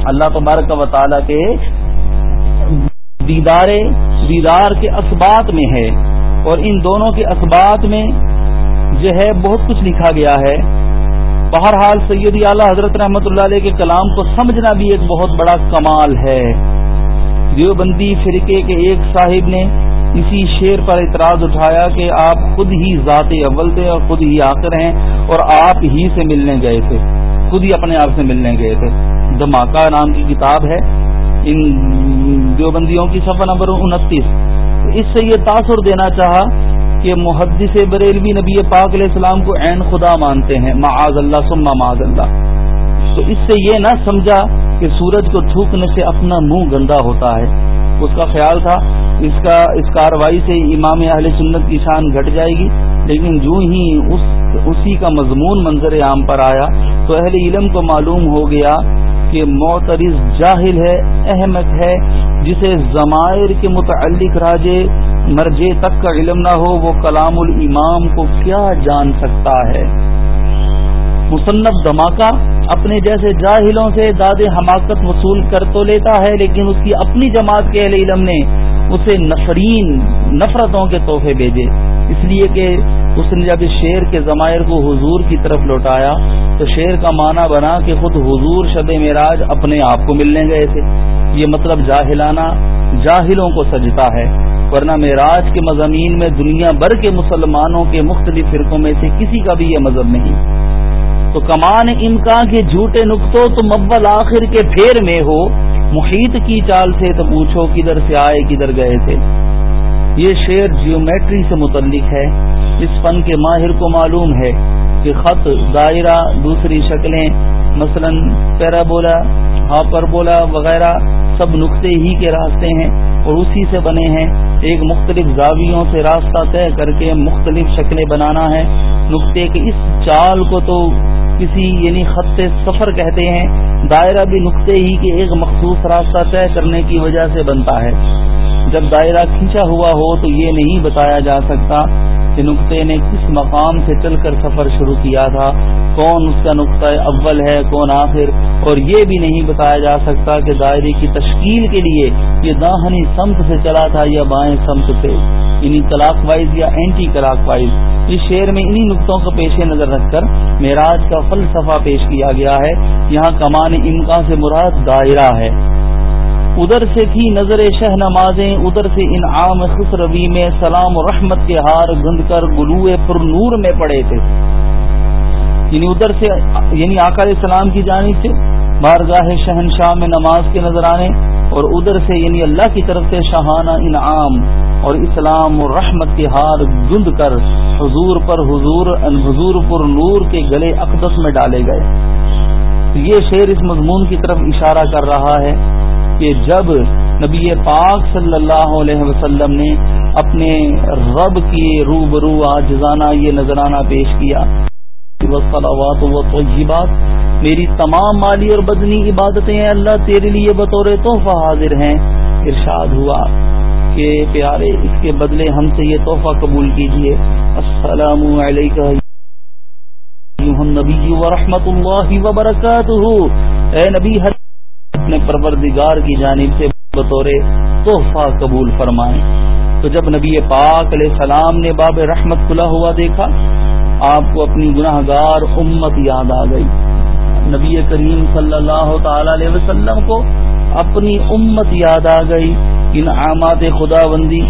اللہ تبارک و تعالی کے دیدار دیدار کے اسبات میں ہے۔ اور ان دونوں کے اسبات میں جو ہے بہت کچھ لکھا گیا ہے۔ بہرحال سیدی اعلیٰ حضرت رحمۃ اللہ علیہ کے کلام کو سمجھنا بھی ایک بہت بڑا کمال ہے۔ دیوبندی فرقے کے ایک صاحب نے اسی شعر پر اعتراض اٹھایا کہ آپ خود ہی ذات اول تھے اور خود ہی آخر ہیں اور آپ ہی سے ملنے گئے تھے، خود ہی اپنے آپ سے ملنے گئے تھے۔ دھماکہ نام کی کتاب ہے۔ ان دیوبندیوں کی صفحہ نمبر انتیس۔ اس سے یہ تاثر دینا چاہا کہ محدث بریلوی نبی پاک علیہ السلام کو عین خدا مانتے ہیں۔ معاذ اللہ سما معاذ اللہ۔ تو اس سے یہ نہ سمجھا کہ سورج کو تھوکنے سے اپنا منہ گندا ہوتا ہے۔ اس کا خیال تھا، اس کا، اس کاروائی سے امام اہل سنت کی شان گھٹ جائے گی، لیکن جو ہی اس، اسی کا مضمون منظر عام پر آیا تو اہل علم کو معلوم ہو گیا کہ معترض جاہل ہے، احمد ہے، جسے ضمائر کے متعلق راجے مرجے تک کا علم نہ ہو، وہ کلام الامام کو کیا جان سکتا ہے؟ مصنف دھماکہ اپنے جیسے جاہلوں سے داد حماقت وصول کر تو لیتا ہے، لیکن اس کی اپنی جماعت کے اہل علم نے اسے نفرین، نفرتوں کے تحفے بھیجے۔ اس لیے کہ اس نے جب اس شعر کے ضمائر کو حضور کی طرف لوٹایا، تو شعر کا معنی بنا کہ خود حضور شب معراج اپنے آپ کو ملنے گئے تھے۔ یہ مطلب جاہلانہ جاہلوں کو سجتا ہے۔ ورنہ معراج کے مضامین میں دنیا بھر کے مسلمانوں کے مختلف فرقوں میں سے کسی کا بھی یہ مذہب نہیں۔ تو کمان امکان کے جھوٹے نقطوں تو مبل آخر کے پھیر میں ہو۔ محیط کی چال سے تو پوچھو کدھر سے آئے، کدھر گئے تھے۔ یہ شعر جیومیٹری سے متعلق ہے۔ اس فن کے ماہر کو معلوم ہے کہ خط، دائرہ، دوسری شکلیں، مثلا پیرابولا ہاپر بولا وغیرہ سب نقطے ہی کے راستے ہیں اور اسی سے بنے ہیں۔ ایک مختلف زاویوں سے راستہ طے کر کے مختلف شکلیں بنانا ہے۔ نقطے کے اس چال کو تو کسی یعنی خط سفر کہتے ہیں، دائرہ بھی نقطے ہی کے ایک مخصوص راستہ طے کرنے کی وجہ سے بنتا ہے۔ جب دائرہ کھینچا ہوا ہو تو یہ نہیں بتایا جا سکتا کہ نقطے نے کس مقام سے چل کر سفر شروع کیا تھا، کون اس کا نقطۂ اول ہے، کون آخر۔ اور یہ بھی نہیں بتایا جا سکتا کہ دائرے کی تشکیل کے لیے یہ داہنی سمت سے چلا تھا یا بائیں سمت سے۔ انہیں کلاک وائز یا اینٹی کلاک وائز، اس شعر میں انہی نقطوں کو پیش نظر رکھ کر معراج کا فلسفہ پیش کیا گیا ہے۔ یہاں کمان امکان سے مراد دائرہ ہے۔ ادھر سے تھی نظر شہ نمازیں، ادھر سے انعام خسروی میں سلام و رحمت کے ہار گند کر گلوئے پر نور میں پڑے تھے۔ یعنی ادھر سے یعنی آکار السلام کی جانب سے بارگاہ شہنشاہ میں نماز کے نظر آنے اور ادھر سے یعنی اللہ کی طرف سے شاہانہ انعام۔ اور اسلام و رحمت کے ہار گند کر حضور پر حضور حضور پر نور کے گلے اقدس میں ڈالے گئے۔ یہ شعر اس مضمون کی طرف اشارہ کر رہا ہے کہ جب نبی پاک صلی اللہ علیہ وسلم نے اپنے رب کی روبرو آجزانہ یہ نذرانہ پیش کیا بات میری تمام مالی اور بدنی عبادتیں اللہ تیرے لیے بطور تحفہ حاضر ہیں، ارشاد ہوا۔ کہ پیارے اس کے بدلے ہم سے یہ تحفہ قبول کیجیے۔ السلام علیکم نبی و رحمت اللہ وبرکاتہ۔ اے نبی اپنے پروردگار کی جانب سے بطور تحفہ قبول فرمائیں تو جب نبی پاک علیہ السلام نے باب رحمت کھلا ہوا دیکھا، آپ کو اپنی گناہ گار امت یاد آ گئی۔ نبی کریم صلی اللہ تعالی علیہ وسلم کو اپنی امت یاد آ گئی۔ ان آماد خدا بندی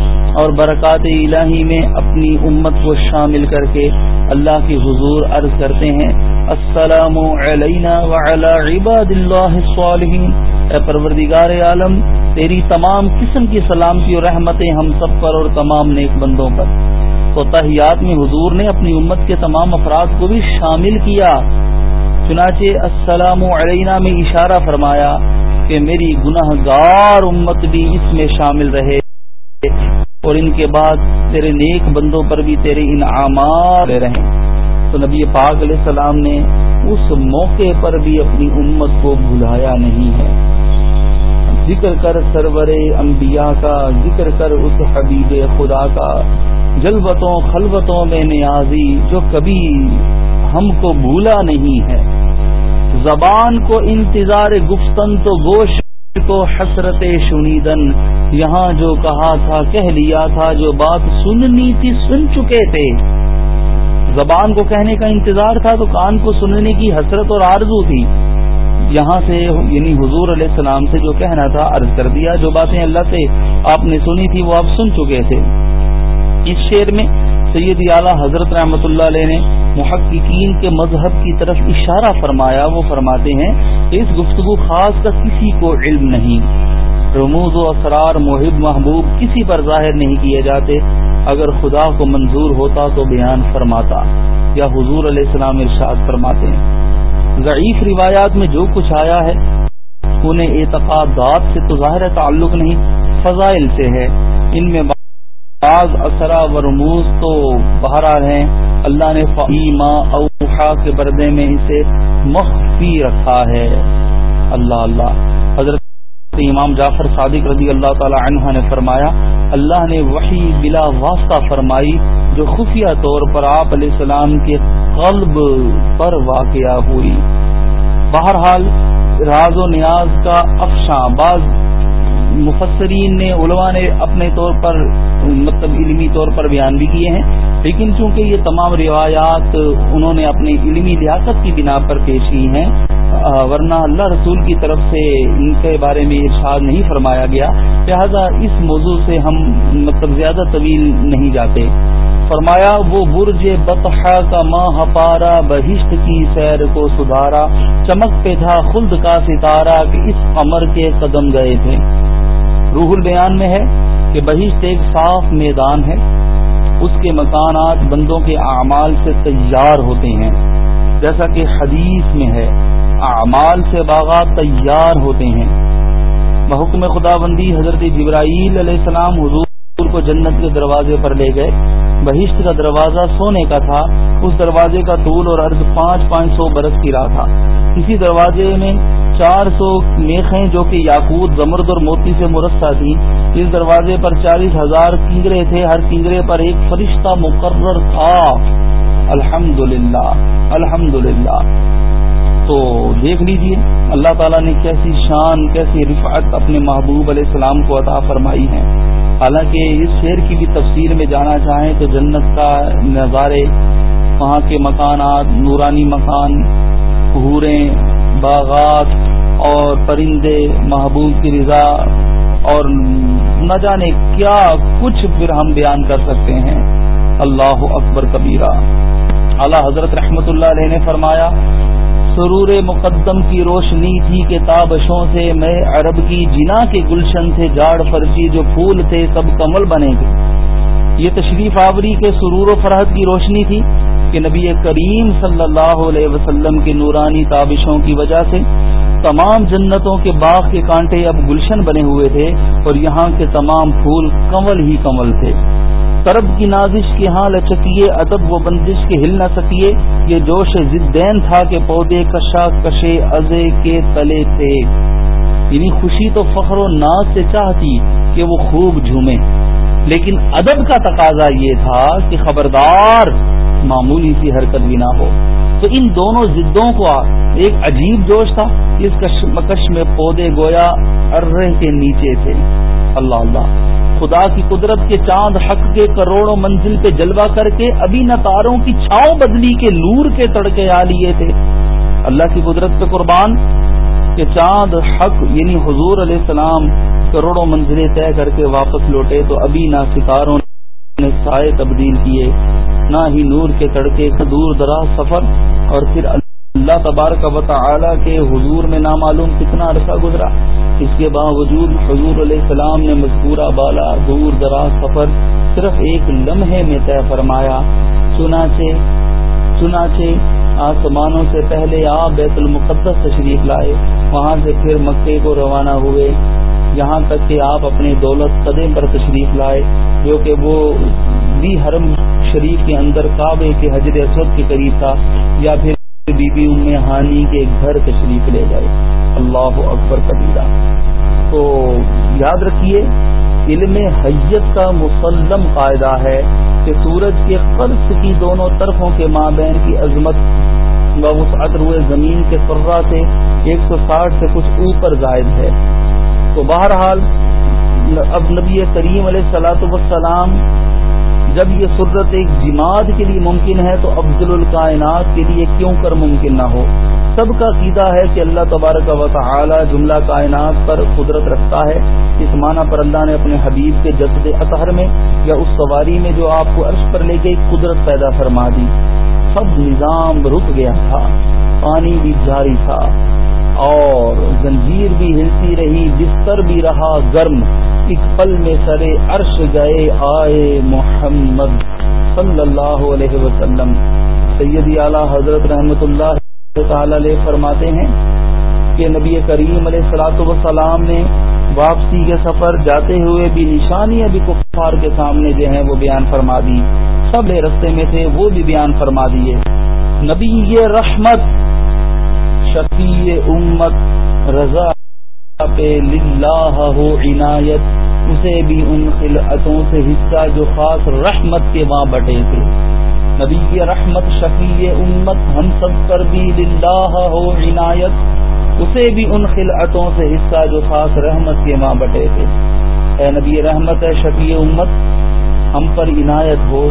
اور برکات الہی میں اپنی امت کو شامل کر کے اللہ کی حضور عرض کرتے ہیں، السلام علینا وعلى عباد اللہ الصالحین۔ اے پروردگار عالم، تیری تمام قسم کی سلامتی اور رحمتیں ہم سب پر اور تمام نیک بندوں پر۔ تو تحیات میں حضور نے اپنی امت کے تمام افراد کو بھی شامل کیا۔ چنانچہ السلام علینا میں اشارہ فرمایا کہ میری گناہ گار امت بھی اس میں شامل رہے اور ان کے بعد تیرے نیک بندوں پر بھی تیرے انعامات رہیں۔ تو نبی پاک علیہ السلام نے اس موقع پر بھی اپنی امت کو بھلایا نہیں ہے۔ ذکر کر سرور انبیاء کا، ذکر کر اس حبیب خدا کا۔ جلوتوں، خلوتوں میں نیازی جو کبھی ہم کو بھولا نہیں ہے۔ زبان کو انتظار گفتن تو گوش کو حسرت شنیدن۔ یہاں جو کہا تھا، کہہ لیا تھا، جو بات سننی تھی، سن چکے تھے۔ زبان کو کہنے کا انتظار تھا تو کان کو سننے کی حسرت اور آرزو تھی۔ یہاں سے یعنی حضور علیہ السلام سے جو کہنا تھا، عرض کر دیا، جو باتیں اللہ سے آپ نے سنی تھی، وہ آپ سن چکے تھے۔ اس شعر میں سید اعلیٰ حضرت رحمۃ اللہ علیہ نے محققین کے مذہب کی طرف اشارہ فرمایا۔ وہ فرماتے ہیں کہ اس گفتگو خاص کا کسی کو علم نہیں۔ رموز و اسرار، محب، محبوب کسی پر ظاہر نہیں کیے جاتے۔ اگر خدا کو منظور ہوتا تو بیان فرماتا۔ یا حضور علیہ السلام ارشاد فرماتے ہیں۔ ضعیف روایات میں جو کچھ آیا ہے، انہیں اعتقادات سے تو ظاہر تعلق نہیں، فضائل سے ہے۔ ان میں بعض اثرا و رموز تو بہرحال ہیں۔ اللہ نے فیما اوحا کے بردے میں اسے مخفی رکھا ہے۔ اللہ اللہ۔ حضرت امام جعفر صادق رضی اللہ تعالی عنہ نے فرمایا، اللہ نے وحی بلا واسطہ فرمائی جو خفیہ طور پر آپ علیہ السلام کے قلب پر واقع ہوئی۔ بہرحال راز و نیاز کا افشاں، بعض مفسرین نے، علماء نے اپنے طور پر مطلب علمی طور پر بیان بھی کیے ہیں، لیکن چونکہ یہ تمام روایات انہوں نے اپنی علمی لیاقت کی بنا پر پیش کی ہیں ورنہ اللہ رسول کی طرف سے ان کے بارے میں ارشاد نہیں فرمایا گیا، لہذا اس موضوع سے ہم مطلب زیادہ طویل نہیں جاتے۔ فرمایا، وہ برج بطحا کا ماہ پارا، بہشت کی سیر کو سدھارا، چمک پہ تھا خلد کا ستارہ کہ اس امر کے قدم گئے تھے۔ روح البیان میں ہے کہ بہشت ایک صاف میدان ہے۔ اس کے مکانات بندوں کے اعمال سے تیار ہوتے ہیں۔ جیسا کہ حدیث میں ہے، اعمال سے باغات تیار ہوتے ہیں۔ بحکم خدا بندی حضرت جبرائیل علیہ السلام حضور کو جنت کے دروازے پر لے گئے۔ بہشت کا دروازہ سونے کا تھا، اس دروازے کا طول اور عرض پانچ پانچ سو برس کی راہ تھا۔ اسی دروازے میں چار سو میخیں جو کہ یاقوت، زمرد اور موتی سے مرسہ تھی اس دروازے پر چالیس ہزار کنگرے تھے۔ ہر کنگرے پر ایک فرشتہ مقرر تھا۔ الحمد للہ الحمد للہ تو دیکھ لیجیے، اللہ تعالیٰ نے کیسی شان، کیسی رفعت اپنے محبوب علیہ السلام کو عطا فرمائی ہے۔ حالانکہ اس شعر کی بھی تفصیل میں جانا چاہیں تو جنت کا نظارے، وہاں کے مکانات، نورانی مکان، حوریں باغات اور پرندے، محبوب کی رضا اور نہ جانے کیا کچھ پھر ہم بیان کر سکتے ہیں۔ اللہ اکبر کبیرہ۔ اعلی حضرت رحمت اللہ علیہ نے فرمایا، سرور مقدم کی روشنی تھی کہ تابشوں سے میں عرب کی جنا کے گلشن تھے، جاڑ فرشی جو پھول تھے، سب کمل بنے تھے یہ تشریف آوری کے سرور و فرحت کی روشنی تھی۔ کہ نبی کریم صلی اللہ علیہ وسلم کے نورانی تابشوں کی وجہ سے تمام جنتوں کے باغ کے کانٹے اب گلشن بنے ہوئے تھے اور یہاں کے تمام پھول کمل ہی کمل تھے۔ کرب کی نازش کے ہاں لچکیے، ادب و بندش کے ہل نہ سکیے۔ یہ جوش زدین تھا کہ پودے کشا کشے، ازے کے تلے تھے۔ یعنی خوشی تو فخر و ناز سے چاہتی کہ وہ خوب جھومے۔ لیکن ادب کا تقاضا یہ تھا کہ خبردار معمولی سی حرکت بھی نہ ہو۔ تو ان دونوں ضدوں کو ایک عجیب جوش تھا اس کشمکش میں پودے گویا ارے کے نیچے تھے۔ اللہ اللہ۔ خدا کی قدرت کے چاند حق کے کروڑوں منزل پہ جلوہ کر کے ابھی نہ تاروں کی چھاؤں بدلی کے لور کے تڑکے آ لیے تھے۔ اللہ کی قدرت پہ قربان کہ چاند حق یعنی حضور علیہ السلام کروڑوں منزلیں طے کر کے واپس لوٹے تو ابھی نہ ستاروں نے سائے تبدیل کیے، نہ ہی نور کے تڑکے کا دور دراز سفر، اور پھر اللہ تبارک و تعالی کے حضور میں نامعلوم کتنا عرصہ گزرا۔ اس کے باوجود حضور علیہ السلام نے مذکورہ بالا، دور دراز سفر صرف ایک لمحے میں طے فرمایا۔ چنانچہ چنانچہ آسمانوں سے پہلے آپ بیت المقدس تشریف لائے۔ وہاں سے پھر مکے کو روانہ ہوئے۔ یہاں تک کہ آپ اپنے دولت قدم پر تشریف لائے، جو کہ وہ بھی حرم شریف کے اندر کعبے کے حجر اسود کے قریب تھا، یا پھر بی بی ام ہانی کے گھر تشریف لے گئے۔ اللہ اکبر کبیرہ تو یاد رکھیے، علم حیت کا مسلم قاعدہ ہے کہ سورج کے قرض کی دونوں طرفوں کے مابین کی عظمت وسعت روئے زمین کے فرا سے ایک سو ساٹھ سے کچھ اوپر زائد ہے۔ تو بہرحال اب نبی کریم علیہ سلاۃ وسلام جب یہ سرت ایک جماعت کے لیے ممکن ہے تو افضل الکائنات کے لیے کیوں کر ممکن نہ ہو؟ سب کا عقیدہ ہے کہ اللہ تبارک و تعالی جملہ کائنات پر قدرت رکھتا ہے۔ اس معنی پر اللہ نے اپنے حبیب کے جسد اطہر میں یا اس سواری میں جو آپ کو عرش پر لے گئی قدرت پیدا فرما دی۔ سب نظام رک گیا تھا، پانی بھی جاری تھا۔ اور زنجیر بھی ہلتی رہی، بستر بھی رہا گرم۔ ایک پل میں سرے عرش گئے آئے محمد صلی اللہ علیہ وسلم۔ سیدی اعلی حضرت رحمت اللہ تعالی علیہ فرماتے ہیں کہ نبی کریم علیہ سلاۃ وسلام نے واپسی کے سفر جاتے ہوئے بھی نشانیاں بھی کفار کے سامنے جو ہیں وہ بیان فرما دی۔ سب رستے میں تھے وہ بھی بیان فرما دیے۔ نبی یہ رحمت شفیع امت، رضا پہ للہ ہو عنایت۔ اسے بھی ان خلعتوں سے حصہ جو خاص رحمت کے وہاں بٹے تھے۔ نبی کی رحمت شفیع امت، ہم سب پر بھی للہ ہو عنایت۔ اسے بھی ان خلعتوں سے حصہ جو خاص رحمت کے وہاں بٹے تھے۔ اے نبی رحمت ہے شفیع امت، ہم پر عنایت ہو۔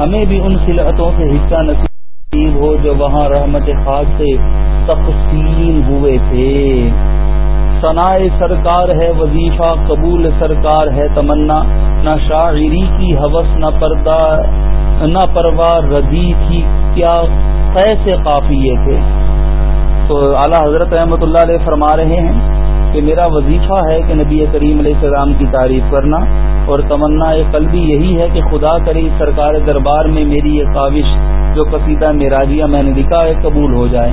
ہمیں بھی ان خلعتوں سے حصہ نصیب ہو جو وہاں رحمت خاص سے تقسیم ہوئے تھے۔ ثنا سرکار ہے، وظیفہ قبول سرکار ہے، تمنا۔ نہ شاعری کی حوث، نہ پردہ، نہ پرواہ ردی تھی کیا کیسے قافیے تھے؟ تو اعلیٰ حضرت احمد اللہ علیہ فرما رہے ہیں کہ میرا وظیفہ ہے کہ نبی کریم علیہ السلام کی تعریف کرنا، اور تمنا قلبی یہی ہے کہ خدا کری سرکار دربار میں میری یہ کاوش جو قصیدہ میراجیہ میں نے لکھا ہے، قبول ہو جائے۔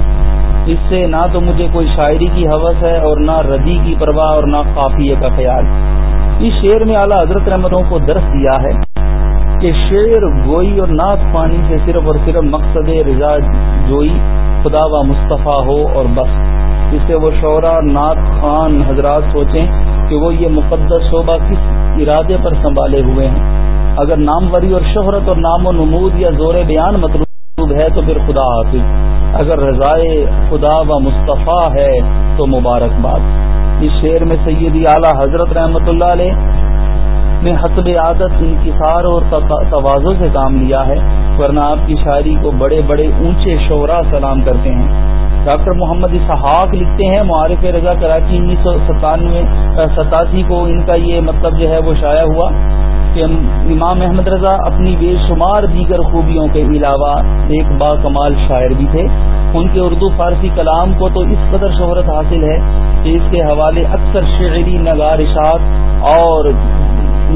اس سے نہ تو مجھے کوئی شاعری کی حوث ہے اور نہ ردی کی پرواہ اور نہ قافیے کا خیال۔ اس شعر میں اعلیٰ حضرت رحمتوں کو درس دیا ہے کہ شعر گوئی اور نعت پانی سے صرف اور صرف مقصد رضا جوئی خدا و مصطفیٰ ہو اور بس۔ اس سے وہ شعرا نعت خان حضرات سوچیں کہ وہ یہ مقدس شعبہ کس ارادے پر سنبھالے ہوئے ہیں۔ اگر ناموری اور شہرت اور نام و نمود یا زور بیان مطلوب ہے تو پھر خدا حافظ۔ اگر رضائے خدا و مصطفیٰ ہے تو مبارکباد اس شعر میں سیدی اعلی حضرت رحمت اللہ علیہ نے حسب عادت انکسار اور توازوں سے کام لیا ہے۔ ورنہ آپ کی شاعری کو بڑے بڑے اونچے شعرا سلام کرتے ہیں۔ ڈاکٹر محمد اسحاق لکھتے ہیں، معارف رضا کراچی انیس سو ستانوے، ستاسی کو ان کا یہ مطلب جو ہے وہ شائع ہوا۔ کہ امام احمد رضا اپنی بے شمار دیگر خوبیوں کے علاوہ ایک با کمال شاعر بھی تھے۔ ان کے اردو فارسی کلام کو تو اس قدر شہرت حاصل ہے کہ اس کے حوالے اکثر شعری نگارشات اور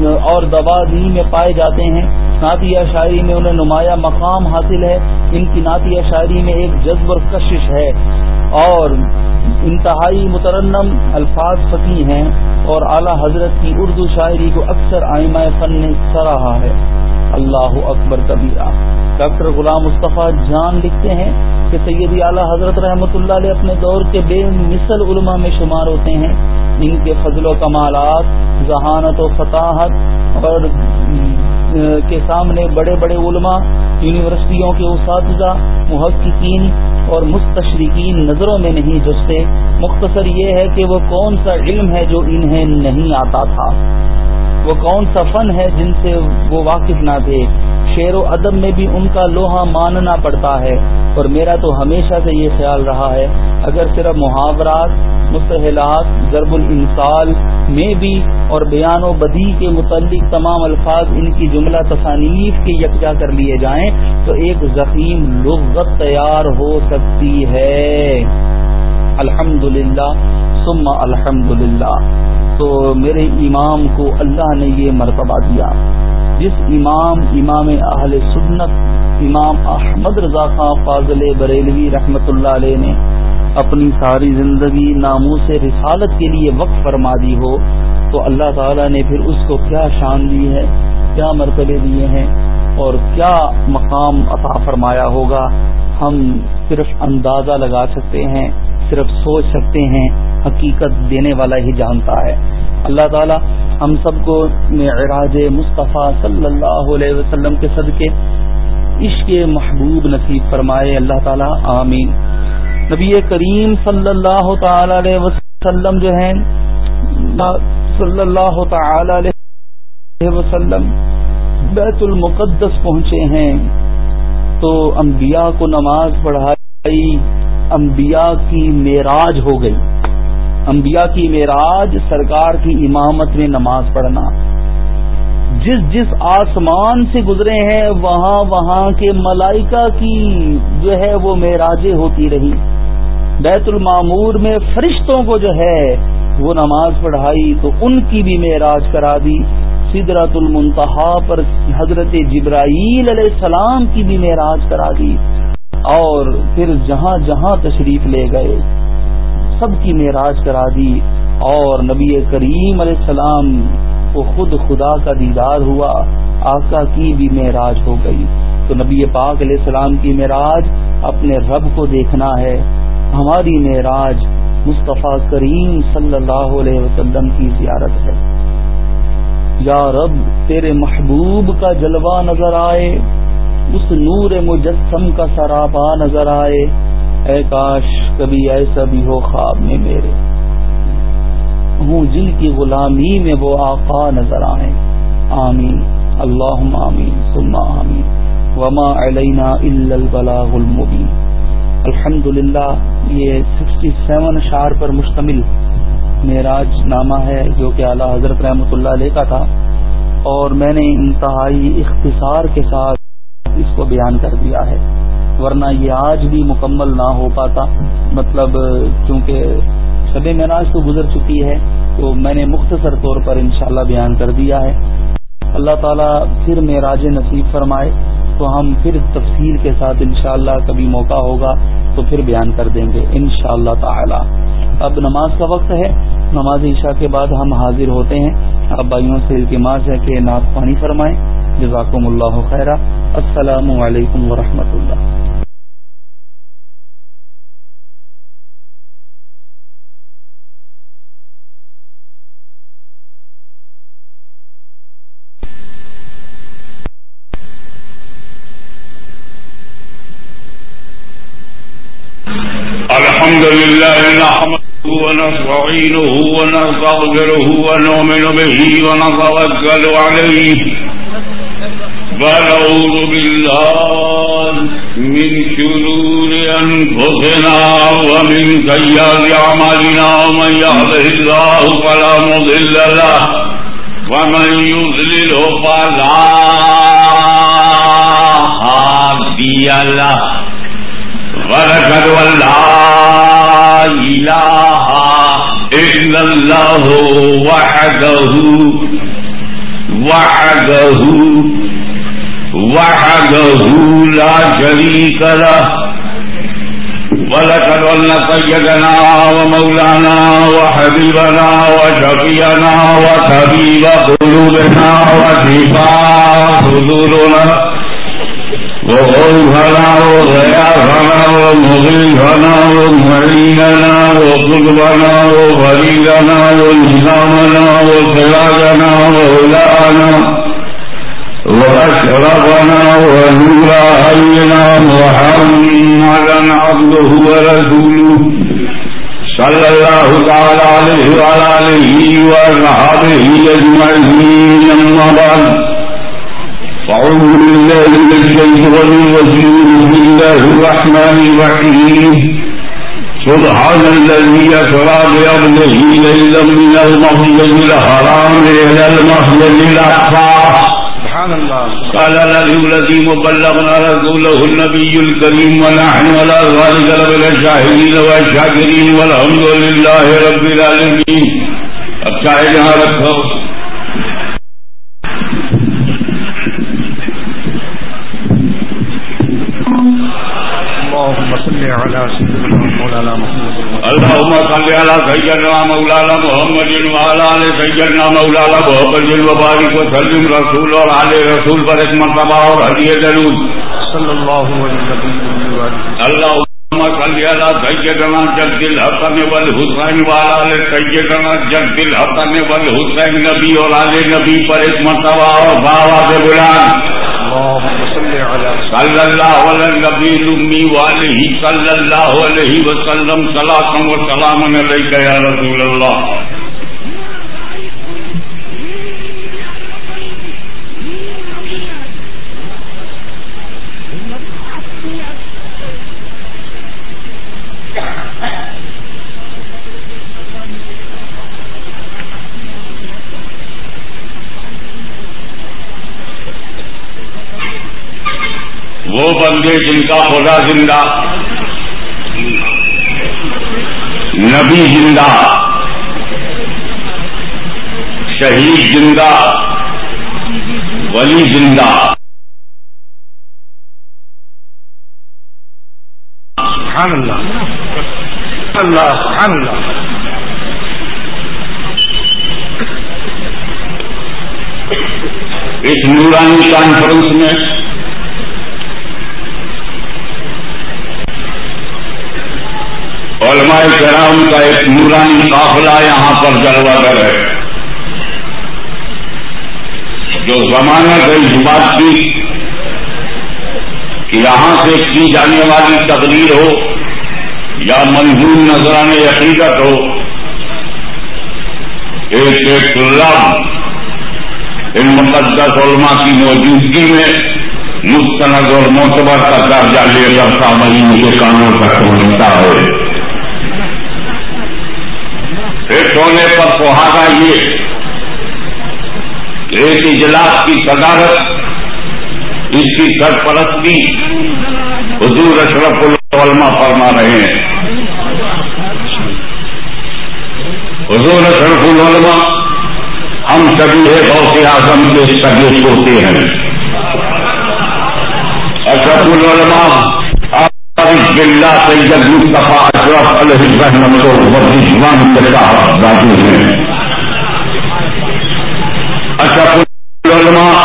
اور دوادی میں پائے جاتے ہیں۔ نعتیہ شاعری میں انہیں نمایاں مقام حاصل ہے۔ ان کی نعتیہ شاعری میں ایک جذب اور کشش ہے۔ اور انتہائی مترنم الفاظ فقی ہیں اور اعلی حضرت کی اردو شاعری کو اکثر آئمہ فن نے سراہا ہے۔ اللہ اکبر کبیرہ۔ ڈاکٹر غلام مصطفیٰ جان لکھتے ہیں کہ سیدی اعلیٰ حضرت رحمۃ اللہ علیہ اپنے دور کے بے مثل علماء میں شمار ہوتے ہیں۔ ان کے فضل و کمالات، ذہانت و فطاحت اور کے سامنے بڑے بڑے علماء، یونیورسٹیوں کے اساتذہ، محققین اور مستشرقین نظروں میں نہیں جستے مختصر یہ ہے کہ وہ کون سا علم ہے جو انہیں نہیں آتا تھا۔ وہ کون سا فن ہے جن سے وہ واقف نہ تھے؟ شعر و ادب میں بھی ان کا لوہا ماننا پڑتا ہے، اور میرا تو ہمیشہ سے یہ خیال رہا ہے۔ اگر صرف محاورات، مستحلات، ضرب الانصال میں بھی اور بیان و بدی کے متعلق تمام الفاظ ان کی جملہ تصانیف کے یکجا کر لیے جائیں، تو ایک ذخیم لغت تیار ہو سکتی ہے۔ الحمد للہ الحمد للہ تو میرے امام کو اللہ نے یہ مرتبہ دیا۔ جس امام امام اہل سنت، امام احمد رضا خان فاضل بریلوی رحمت اللہ علیہ نے اپنی ساری زندگی ناموں سے رسالت کے لیے وقت فرما دی ہو، تو اللہ تعالی نے پھر اس کو کیا شان دی ہے، کیا مرتبے دیے ہیں اور کیا مقام عطا فرمایا ہوگا۔ ہم صرف اندازہ لگا سکتے ہیں، صرف سوچ سکتے ہیں حقیقت دینے والا ہی جانتا ہے۔ اللہ تعالی ہم سب کو معراج مصطفیٰ صلی اللہ علیہ وسلم کے صدقے، عشق محبوب نصیب فرمائے۔ اللہ تعالی، آمین۔ نبی کریم صلی اللہ تعالی علیہ وسلم جو ہیں، صلی اللہ تعالی علیہ وسلم بیت المقدس پہنچے ہیں۔ تو انبیاء کو نماز پڑھائی، انبیاء کی معراج ہو گئی۔ انبیاء کی معراج سرکار کی امامت میں نماز پڑھنا۔ جس جس آسمان سے گزرے ہیں، وہاں وہاں کے ملائکہ کی جو ہے وہ معراجیں ہوتی رہی بیت المامور میں فرشتوں کو جو ہے وہ نماز پڑھائی، تو ان کی بھی معراج کرا دی۔ سدرت المنتہا پر حضرت جبرائیل علیہ السلام کی بھی معراج کرا دی۔ اور پھر جہاں جہاں تشریف لے گئے۔ سب کی معراج کرا دی اور نبی کریم علیہ السلام کو خود خدا کا دیدار ہوا، آقا کی بھی معراج ہو گئی۔ تو نبی پاک علیہ السلام کی معراج اپنے رب کو دیکھنا ہے۔ ہماری معراج مصطفیٰ کریم صلی اللہ علیہ وسلم کی زیارت ہے۔ یا رب، تیرے محبوب کا جلوہ نظر آئے، اس نور مجسم کا سرابا نظر آئے۔ اے کاش کبھی ایسا بھی ہو خواب میں میرے۔ ہوں جن کی غلامی میں وہ آقا نظر آئے۔ آمین۔ اللہ آمین۔ ثم آمین۔ وما علینا الا البلاغ المبین۔ الحمد للہ یہ سکسٹی سیون اشار پر مشتمل معراج نامہ ہے جو کہ اعلیٰ حضرت رحمۃ اللہ علیہ کا تھا۔ اور میں نے انتہائی اختصار کے ساتھ اس کو بیان کر دیا ہے۔ ورنہ یہ آج بھی مکمل نہ ہو پاتا۔ مطلب چونکہ شب معراج تو گزر چکی ہے، تو میں نے مختصر طور پر انشاءاللہ بیان کر دیا ہے۔ اللہ تعالیٰ پھر معراج نصیب فرمائے، تو ہم پھر تفصیل کے ساتھ انشاءاللہ کبھی موقع ہوگا تو پھر بیان کر دیں گے انشاءاللہ تعالی۔ اب نماز کا وقت ہے، نماز عشاء کے بعد ہم حاضر ہوتے ہیں۔ اب بھائیوں سے التماس ہے کہ نعت پانی فرمائیں۔ جزاکم اللہ خیرہ۔ السلام علیکم ورحمۃ اللہ۔ الحمد نحمده ونستعينه ونستغفره ونؤمن به ونتوكل عليه. ونعوذ بالله من شرور أنفسنا ومن سيئات أعمالنا. ومن يهده الله فلا مضل له ومن يضلله فلا هادي له. ونشهد أن لا إله إلا الله وحده وحده وحده لا شريك له، ولقد أن سيدنا ومولانا وحبيبنا وشفينا وطبيب قلوبنا وشفاء صدورنا وغوثنا وغياثنا ومغيثنا ومعيننا وقلبنا وفريدنا ونظامنا وسراجنا وولاءنا وأشرفنا ونور أهلنا محمدا عبده ورسوله صلى الله تعالى عليه وعلى آله وأصحابه أجمعين أما بعد أعوذ بالله من الشيطان الرجيم. بسم الله الرحمن الرحيم. سبحان الذي أسرى بعبده ليلا من المسجد الحرام إلى المسجد الأقصى. سبحان الله قال الذي الذي مبلغنا رسوله النبي الكريم ونحن على ذلك لمن الشاهدين والشاكرين والحمد لله رب العالمين. اچھا ہے جہاں رکھو اللهم صل على سيدنا مولانا محمد محمد وعلى ال سيدنا مولانا محمد وبارك وسلم رسول اور آل رسول پر ایک مرتبہ اور ہدیہ ضرور صلى الله عليه وسلم. اللهم صل على سيدنا جد الحسن والحسين وعلى ال سيدنا جد الحسن والحسين نبی اور آل نبی پر ایک مرتبہ اور اللهم صل صلی اللہ علیہ نبی الامی والی صلی اللہ علیہ وسلم صلاۃ و سلام علیہ یا رسول اللہ کا خدا زندہ۔ نبی زندہ۔ شہید زندہ۔ ولی زندہ۔ سبحان اللہ۔ اللہ، سبحان اللہ۔ اس نورانی کانفرنس میں علماء کرام کا ایک نورانی قافلہ یہاں پر جلوہ گر ہے جو زمانہ گئی اس بات کی کہ یہاں سے کی جانے والی تقریر ہو یا منظور نذران عقیدت ہو، ایک ایک لفظ ان مقدس علماء کی موجودگی میں مستند اور معتبر کا درجہ لے کر سامعین کے کانوں تک پہنچتا ہے۔ پھر ہونے پر سہاگا یہ ایک اجلاس کی صدارت، اس کی سرپرستی حضور اشرف العلماء فرما رہے ہیں۔ حضور اشرف العلماء، ہم سبھی ایک غوث اعظم کے سگے ہوتے ہیں۔ اشرف العلماء بلّہ سید مصطفیٰ اشرف علیہ الرحمن کو کے ساتھ راجو ہیں علماء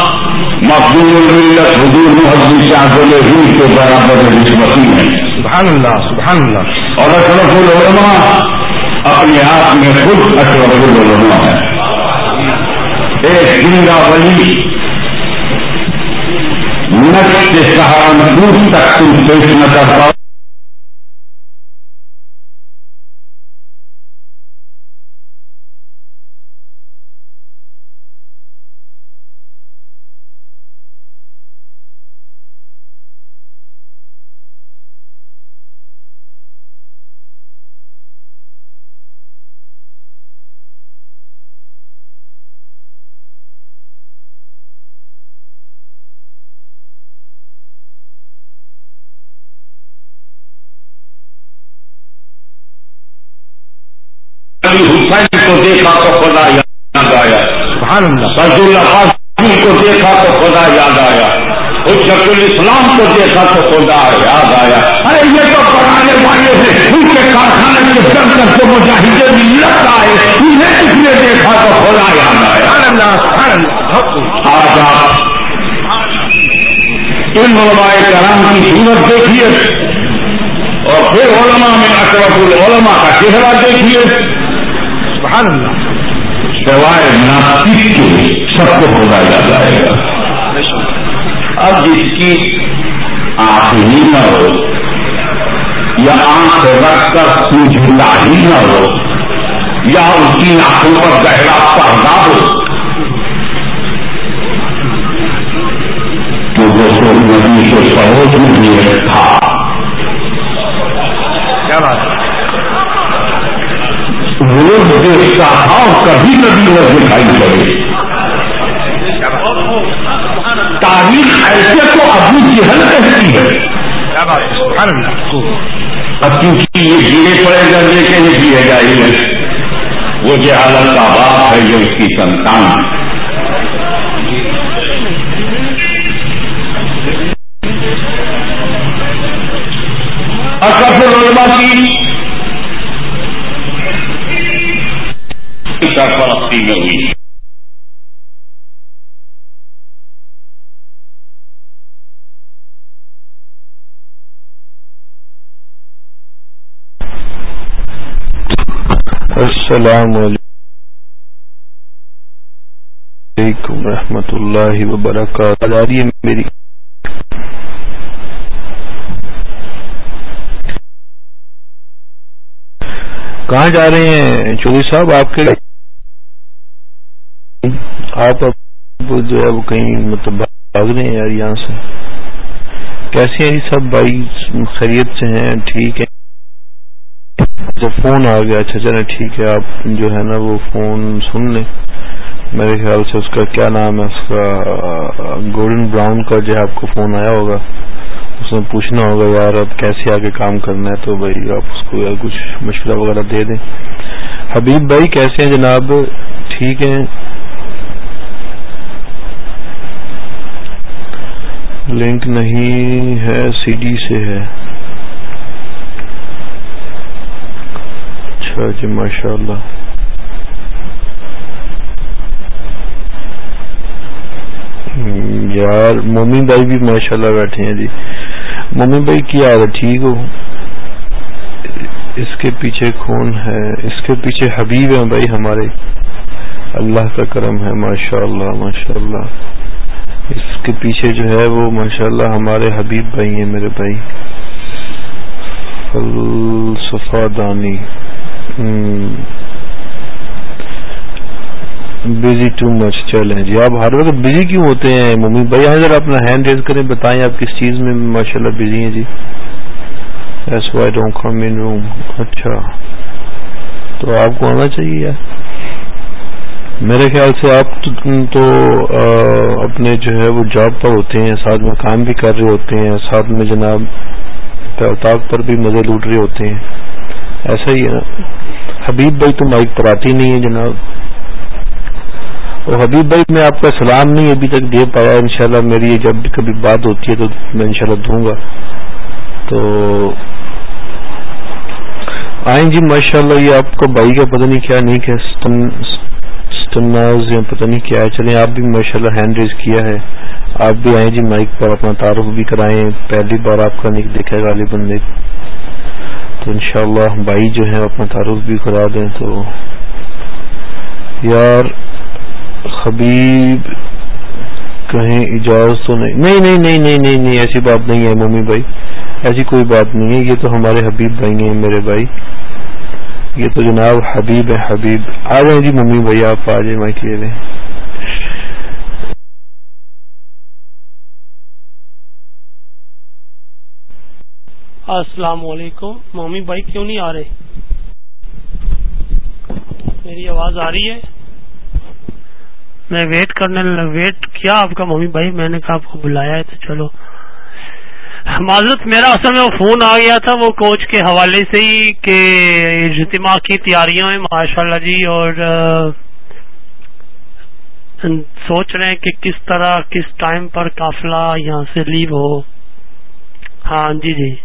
مقبول الملت حضور محمد شاہل روح کے برابر نسبتی ہیں. سبحان اللہ سبحان اللہ اور اشرف العلماء اپنے آپ میں خود اشرف العلماء ہے ایک زندہ ولی نقش کے سہارنپور تک تم پیش نہ کر پاؤ کو دیکھا تو خدا یاد آیا۔ فضل اللہ کو دیکھا تو خدا یاد آیا۔ شک الاسلام کو دیکھا تو خدا یاد آیا۔ ارے یہ تو پرانے والے ہیں۔ ان کے کارخانے کے جن کر کے مجاہدے ملت آئے انہیں اس نے دیکھا تو خدا یاد آیا؟ آج آپ ان علماء کرام کی سورت دیکھیے اور پھر علماء میں اشرف العلماء کا چہرہ دیکھیے۔ سبحان اللہ، سوائے ناپک کے سب کو بتایا جائے گا۔ اب جس کی آنکھ ہی نہ ہو یا آنکھ رکھ کر سوجھتا ہی نہ ہو یا اس کی آنکھوں پر گہرا پردہ ہو، تو وہ سو ندی کو سہوج میں بھی تھا۔ کیا بات روز دیکھتا تھا اور کبھی کبھی وہ دکھائی پڑے۔ تاریخ ایسے تو ابھی جہل کہتی ہے۔ اب کیونکہ یہ گرے پڑے گا دیکھے نہیں کیے جائے گا وہ جہالت کا باپ ہے، جو اس کی سنتان ہے۔ اکثر علماء کی سرپرستی میں ہوئی۔ السلام علیکم ورحمۃ اللہ وبرکاتہ۔ ہے میری۔ کہاں جا رہے ہیں؟ چودھری صاحب، آپ کے آپ اب جو ہے وہ کہیں مطلب بھاگ رہے ہیں یار یہاں سے۔ کیسے ہیں جی سب بھائی؟ خیریت سے ہیں؟ ٹھیک ہے جو فون آ گیا اچھا چلے ٹھیک ہے، آپ جو ہے نا وہ فون سن لیں۔ میرے خیال سے اس کا کیا نام ہے؟ اس کا، گولڈن براؤن کا جو ہے آپ کو فون آیا ہوگا۔ اس میں پوچھنا ہوگا، یار اب کیسے آگے کام کرنا ہے؟ تو بھائی آپ اس کو یار کچھ مشورہ وغیرہ دے دیں۔ حبیب بھائی کیسے ہیں جناب؟ ٹھیک ہیں؟ لنک نہیں ہے، سی ڈی سے ہے۔ اچھا جی ماشاء اللہ یار مومی بھائی بھی ماشاء اللہ بیٹھے ہیں جی۔ مومی بھائی کیا ہے؟ ٹھیک ہو؟ اس کے پیچھے کون ہے؟ اس کے پیچھے حبیب ہیں بھائی ہمارے۔ اللہ کا کرم ہے ماشاء اللہ ماشاء اللہ اس کے پیچھے جو ہے وہ ماشاء اللہ ہمارے حبیب بھائی ہیں میرے بھائی۔ فلسفہ دانی۔ بزی ٹو مچ چلیں جی۔ آپ ہر وقت بزی کیوں ہوتے ہیں ممی بھائی؟ ذرا اپنا ہینڈ ریز کریں، بتائیں آپ کس چیز میں ماشاء اللہ بزی ہیں جی۔ S Y don't come in room اچھا۔ تو آپ کو آنا چاہیے یار؟ میرے خیال سے آپ تو اپنے جو ہے وہ جاب پر ہوتے ہیں، ساتھ میں کام بھی کر رہے ہوتے ہیں، ساتھ میں جناب الطاق پر بھی مزے لوٹ رہے ہوتے ہیں۔ ایسا ہی ہے نا۔ حبیب بھائی تو مائک پر آتی نہیں ہے جناب۔ اور حبیب بھائی، میں آپ کا سلام نہیں ابھی تک دے پایا۔ انشاءاللہ میری جب بھی کبھی بات ہوتی ہے تو میں انشاءاللہ دوں گا۔ تو آئیں جی ماشاءاللہ یہ آپ کو بھائی کا پتہ نہیں کیا نہیں کہ کیا یا پتہ نہیں کیا ہے۔ چلیں، آپ بھی ماشاءاللہ ہینڈ ریز کیا ہے۔ آپ بھی آئیں جی مائک پر، اپنا تعارف بھی کرائیں۔ پہلی بار آپ کا نہیں دیکھا غالب بندے۔ تو انشاءاللہ بھائی جو ہے اپنا تعارف بھی کرا دیں۔ تو یار حبیب کہیں اجازت تو نہیں۔ نہیں نہیں نہیں نہیں نہیں نہیں، ایسی بات نہیں ہے، ممی بھائی۔ ایسی کوئی بات نہیں ہے۔ یہ تو ہمارے حبیب بھائی ہیں، میرے بھائی۔ یہ تو جناب حبیب ہے، حبیب۔ آ جائیں جی ممی، بھائی، آپ آ جائیں میں کیے دیں السلام علیکم۔ ممی، بھائی، کیوں نہیں آ رہے؟ میری آواز آ رہی ہے۔ میں ویٹ کرنے ویٹ کیا آپ کا ممی بھائی؟ میں نے کہا آپ کو بلایا ہے تو چلو۔ معذرت، میرا اصل میں وہ فون آ گیا تھا، وہ کوچ کے حوالے سے ہی کہ اجتماع کی تیاریاں ہیں، ماشاء اللہ جی اور سوچ رہے ہیں کہ کس طرح، کس ٹائم پر قافلہ یہاں سے لیو ہو۔ ہاں جی جی۔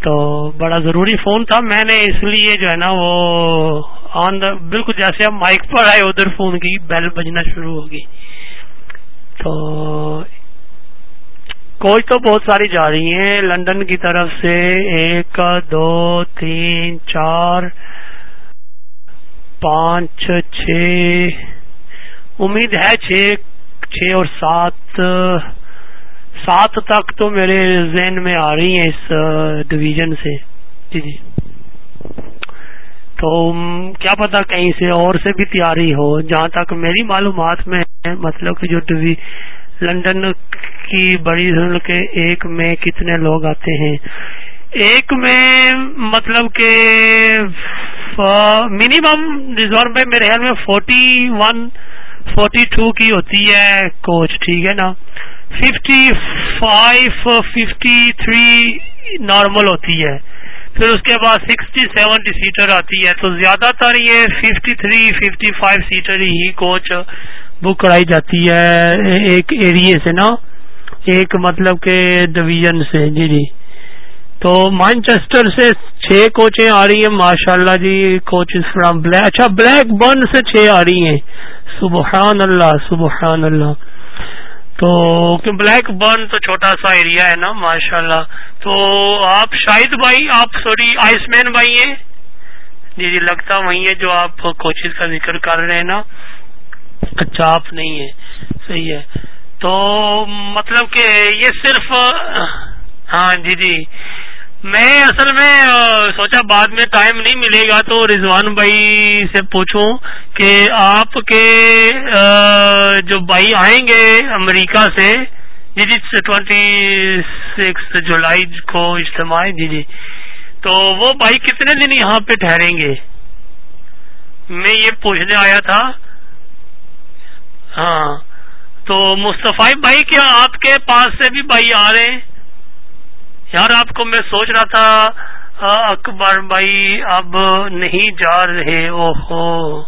تو بڑا ضروری فون تھا، میں نے اس لیے جو ہے نا وہ آن دا، بالکل جیسے آپ مائک پر آئے، ادھر فون کی بیل بجنا شروع ہوگی تو کوچ تو بہت ساری جا رہی ہیں۔ لندن کی طرف سے ایک، دو، تین، چار، پانچ، چھ۔ امید ہے چھ چھ اور سات۔ سات تک تو میرے ذہن میں آ رہی ہیں اس ڈویژن سے۔ جی جی۔ تو کیا پتا کہیں سے اور سے بھی تیاری ہو۔ جہاں تک میری معلومات میں مطلب کہ جو لندن کی بڑی کے ایک میں کتنے لوگ آتے ہیں؟ ایک میں مطلب کہ منیمم رضوان بھائی میرے خیال میں فورٹی ون فورٹی ٹو کی ہوتی ہے کوچ ٹھیک ہے نا؟ Fifty five fifty three normal ہوتی ہے۔ پھر اس کے بعد سکسٹی سیونٹی سیٹر آتی ہے۔ تو زیادہ تر یہ fifty three fifty five seater ہی کوچ بک کرائی جاتی ہے ایک ایریے سے نا، ایک مطلب کہ ڈویژن سے جی جی۔ تو مانچسٹر سے چھ کوچیں آ رہی ہیں ماشاء اللہ جی کوچ فرام بلیک اچھا بلیک برن سے چھ آ رہی ہیں۔ سبحان اللہ سبحان اللہ تو بلیک برن تو چھوٹا سا ایریا ہے نا ماشاء اللہ تو آپ شاہد بھائی، آپ سوری آئس مین بھائی ہیں۔ جی جی لگتا وہی ہے جو آپ کوچز کا ذکر کر رہے ہیں نا۔ اچھا آپ نہیں ہے۔ صحیح ہے۔ تو مطلب کہ یہ صرف ہاں جی جی۔ میں اصل میں سوچا بعد میں ٹائم نہیں ملے گا تو رضوان بھائی سے پوچھوں کہ آپ کے جو بھائی آئیں گے امریکہ سے جی جی ٹوینٹی سکس جولائی کو اجتماع جی جی۔ تو وہ بھائی کتنے دن یہاں پہ ٹھہریں گے؟ میں یہ پوچھنے آیا تھا۔ ہاں تو مصطفی بھائی کیا آپ کے پاس سے بھی بھائی آ رہے ہیں؟ یار، آپ کو میں سوچ رہا تھا اکبر بھائی اب نہیں جا رہے او ہو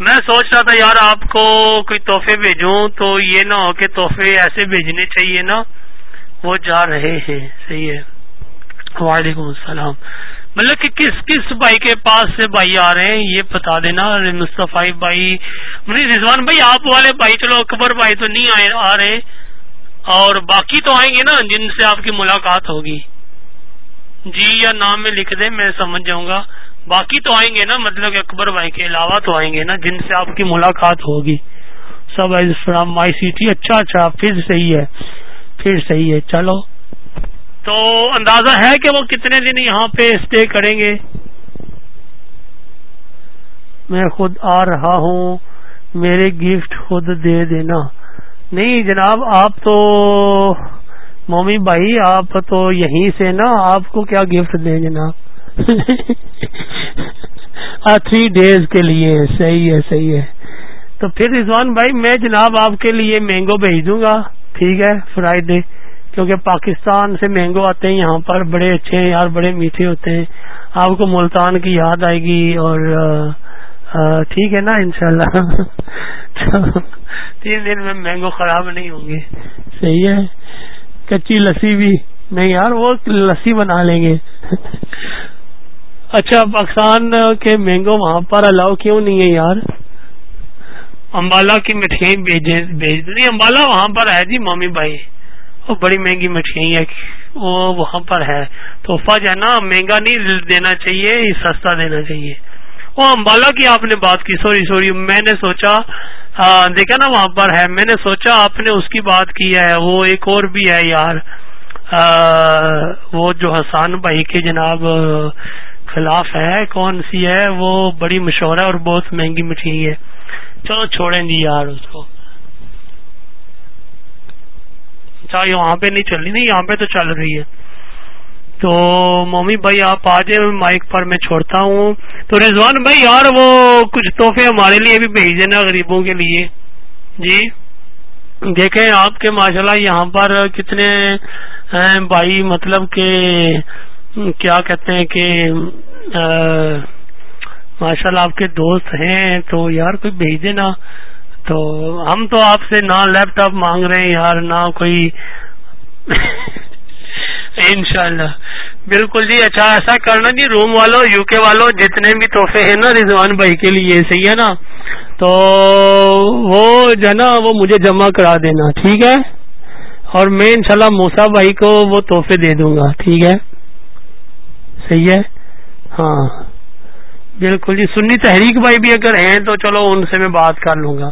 میں سوچ رہا تھا، یار، آپ کو کوئی تحفے بھیجوں تو یہ نہ ہو کہ تحفے ایسے بھیجنے چاہیے نا، وہ جا رہے ہیں۔ صحیح ہے۔ وعلیکم السلام۔ مطلب کہ کس کس بھائی کے پاس سے بھائی آ رہے ہیں یہ بتا دینا مصطفی بھائی۔ رضوان بھائی، آپ والے بھائی، چلو اکبر بھائی تو نہیں آئے، آ رہے۔ اور باقی تو آئیں گے نا جن سے آپ کی ملاقات ہوگی۔ جی یا نام میں لکھ دیں، میں سمجھ جاؤں گا۔ باقی تو آئیں گے نا مطلب کہ اکبر بھائی کے علاوہ تو آئیں گے نا جن سے آپ کی ملاقات ہوگی۔ سب فرام مائی سٹی اچھا اچھا پھر صحیح ہے۔ پھر صحیح ہے، چلو۔ تو اندازہ ہے کہ وہ کتنے دن یہاں پہ اسٹے کریں گے؟ میں خود آ رہا ہوں، میرے گفٹ خود دے دینا۔ نہیں جناب، آپ تو مومی بھائی، آپ تو یہیں سے نا، آپ کو کیا گفٹ دیں جناب تھری ڈیز کے لیے، صحیح ہے صحیح ہے۔ تو پھر رضوان بھائی، میں جناب آپ کے لیے مینگو بھیج دوں گا، ٹھیک ہے فرائیڈے کیونکہ پاکستان سے مینگو آتے ہیں، یہاں پر بڑے اچھے ہیں، یار بڑے میٹھے ہوتے ہیں۔ آپ کو ملتان کی یاد آئے گی اور ٹھیک ہے نا، انشاءاللہ۔ (laughs) تین دن میں مینگو خراب نہیں ہوں گے۔ صحیح ہے۔ کچی لسی بھی۔ نہیں یار، وہ لسی بنا لیں گے۔ اچھا پاکستان کے مینگو وہاں پر الاؤ کیوں نہیں ہے یار؟ امبالا کی مٹھائی بھیج نہیں، امبالا وہاں پر ہے جی مامی بھائی۔ وہ بڑی مہنگی مٹھائی ہے وہ وہاں پر ہے۔ تحفہ جو ہے نا، مہنگا نہیں دینا چاہیے سستا دینا چاہیے۔ وہ امبالا کی آپ نے بات کی، سوری سوری، میں نے سوچا ہاں، دیکھا نا وہاں پر ہے۔ میں نے سوچا آپ نے اس کی بات کی ہے، وہ ایک اور بھی ہے یار۔ وہ جو حسان بھائی کے جناب خلاف ہے، کون سی ہے؟ وہ بڑی مشہور ہے اور بہت مہنگی مٹھائی ہے۔ چلو، چھوڑیں جی یار اس کو۔ اچھا وہاں پہ نہیں چل رہی، نہیں، یہاں پہ تو چل رہی ہے۔ تو مومی بھائی، آپ آ جائیں مائک پر میں چھوڑتا ہوں۔ تو رضوان بھائی، یار وہ کچھ تحفے ہمارے لیے بھی بھیج دینا غریبوں کے لیے۔ جی دیکھیں آپ کے ماشاءاللہ یہاں پر کتنے بھائی مطلب کہ کیا کہتے ہیں کہ ماشاء اللہ آپ کے دوست ہیں۔ تو یار کوئی بھیج دینا تو ہم تو آپ سے نہ لیپ ٹاپ مانگ رہے ہیں یار، نہ کوئی انشاءاللہ۔ بالکل جی اچھا ایسا کرنا جی روم والوں یو کے والوں جتنے بھی تحفے ہیں نا رضوان بھائی کے لیے صحیح ہے نا؟ تو وہ جو ہے نا، وہ مجھے جمع کرا دینا، ٹھیک ہے؟ اور میں انشاءاللہ موسا بھائی کو وہ تحفے دے دوں گا، ٹھیک ہے؟ صحیح ہے؟ ہاں۔ بالکل جی سنی تحریک بھائی بھی اگر ہیں تو چلو ان سے میں بات کر لوں گا۔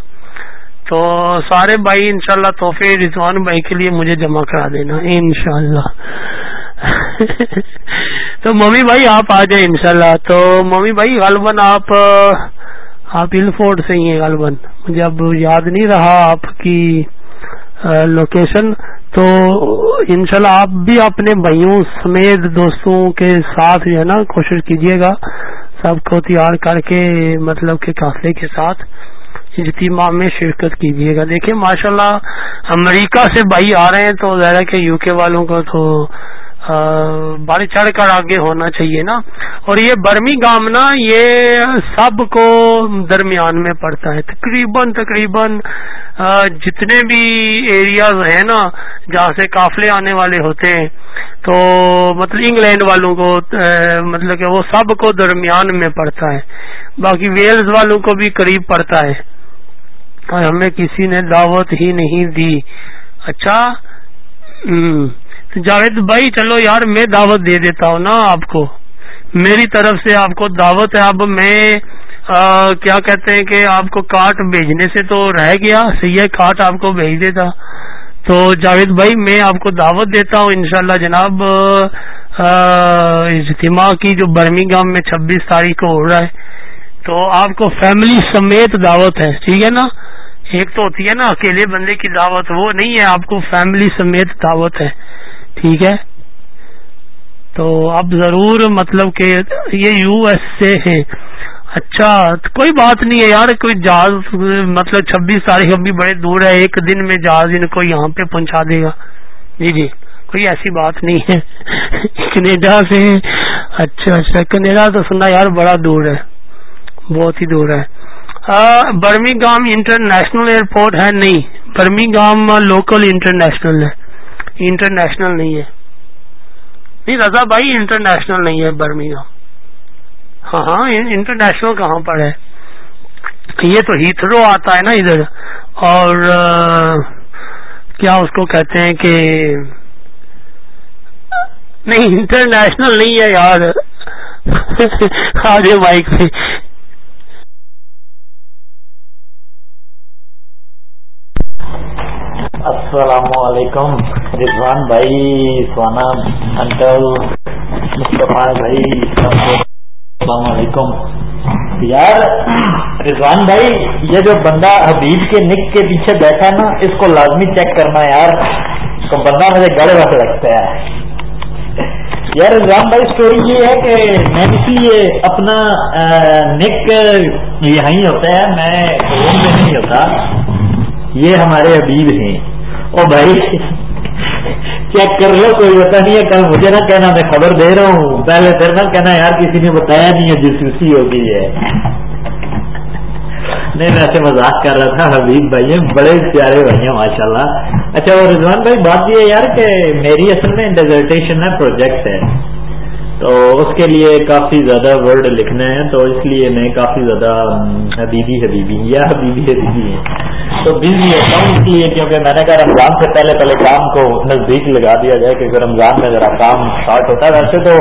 تو سارے بھائی انشاءاللہ شاء تحفے رضوان بھائی کے لیے مجھے جمع کرا دینا، انشاءاللہ۔ (laughs) تو ممی بھائی آپ آ جائیں انشاءاللہ۔ تو ممی بھائی غالباً آپ آپ ہل فورٹ سے ہی ہیں غالباً۔ مجھے اب یاد نہیں رہا آپ کی لوکیشن تو انشاءاللہ آپ بھی اپنے بھائیوں سمیت دوستوں کے ساتھ جو ہے نا، کوشش کیجیے گا۔ سب کو تیار کر کے مطلب کہ قافلے کے ساتھ۔ اجتماع میں شرکت کیجیے گا۔ دیکھیے ماشاء اللہ امریکہ سے بھائی آ رہے ہیں تو ظاہر کہ یو کے والوں کو تو بڑھ چڑھ کر آگے ہونا چاہیے نا۔ اور یہ برمی گام نا، یہ سب کو درمیان میں پڑتا ہے۔ تقریباً تقریباً جتنے بھی ایریاز ہیں نا، جہاں سے قافلے آنے والے ہوتے ہیں، تو مطلب انگلینڈ والوں کو مطلب کہ وہ سب کو درمیان میں پڑتا ہے۔ باقی ویلز والوں کو بھی قریب پڑتا ہے۔ ہمیں کسی نے دعوت ہی نہیں دی۔ اچھا جاوید بھائی، چلو یار، میں دعوت دے دیتا ہوں نا آپ کو۔ میری طرف سے آپ کو دعوت ہے۔ اب میں کیا کہتے ہیں کہ آپ کو کارٹ بھیجنے سے تو رہ گیا سیاح کارٹ آپ کو بھیج دیتا۔ تو جاوید بھائی، میں آپ کو دعوت دیتا ہوں انشاءاللہ جناب۔ اجتماع کی جو برمنگام میں چھبیس تاریخ کو ہو رہا ہے۔ تو آپ کو فیملی سمیت دعوت ہے، ٹھیک ہے نا؟ ایک تو ہوتی ہے نا، اکیلے بندے کی دعوت، وہ نہیں ہے، آپ کو فیملی سمیت دعوت ہے، ٹھیک ہے؟ تو اب ضرور مطلب کہ یہ یو ایس سے ہے۔ اچھا کوئی بات نہیں ہے یار، کوئی جہاز مطلب چھبیس تاریخ ابھی بڑے دور ہے، ایک دن میں جہاز ان کو یہاں پہ پہنچا دے گا۔ جی جی کوئی ایسی بات نہیں ہے۔ (laughs) کینیڈا سے اچھا اچھا کینیڈا تو سننا یار، بڑا دور ہے۔ بہت ہی دور ہے۔ برمی گام انٹرنیشنل ایئرپورٹ ہے، نہیں۔ برمی گام لوکل انٹرنیشنل ہے۔ انٹرنیشنل نہیں ہے۔ نہیں، رضا بھائی انٹرنیشنل نہیں ہے برمی گام ہاں ہاں انٹرنیشنل کہاں پر ہے؟ یہ تو ہیتھرو آتا ہے نا ادھر۔ اور کیا اس کو کہتے ہیں کہ، نہیں، انٹرنیشنل نہیں ہے یار۔ (laughs) آگے بائک پہ۔ السلام علیکم رضوان بھائی سوانا انکل مصطفیٰ بھائی السلام علیکم یار رضوان بھائی یہ جو بندہ حبیب کے نک کے پیچھے بیٹھا ہے نا اس کو لازمی چیک کرنا یار تو بندہ مجھے گڑ وقت لگتا ہے یار رضوان بھائی اسٹوری یہ ہے کہ میں اس لیے اپنا نک یہیں ہوتا ہے میں روم میں نہیں ہوتا یہ ہمارے حبیب ہیں او بھائی چیک کر لو، کوئی پتا نہیں ہے، کل مجھے نہ کہنا، میں خبر دے رہا ہوں۔ پہلے پھر نہ کہنا یار، کسی نے بتایا نہیں ہے، جسوسی ہو گئی ہے۔ نہیں، میں ایسے مذاق کر رہا تھا، حبیب بھائی بڑے پیارے بھائی ہیں ماشاء اللہ اچھا وہ رضوان بھائی، بات یہ ہے یار کہ میری اصل میں ڈیزرٹیشن ہے پروجیکٹ ہے۔ تو اس کے لیے کافی زیادہ ورڈ لکھنے ہیں، تو اس لیے میں کافی زیادہ حبیبی حبیبی یا حبیبی حبیبی ہیں تو بزی ہوتا ہوں اس لیے کیونکہ میں نے کہا رمضان سے پہلے پہلے کام کو نزدیک لگا دیا جائے کیونکہ رمضان میں ذرا کام اسٹارٹ ہوتا ہے۔ ویسے تو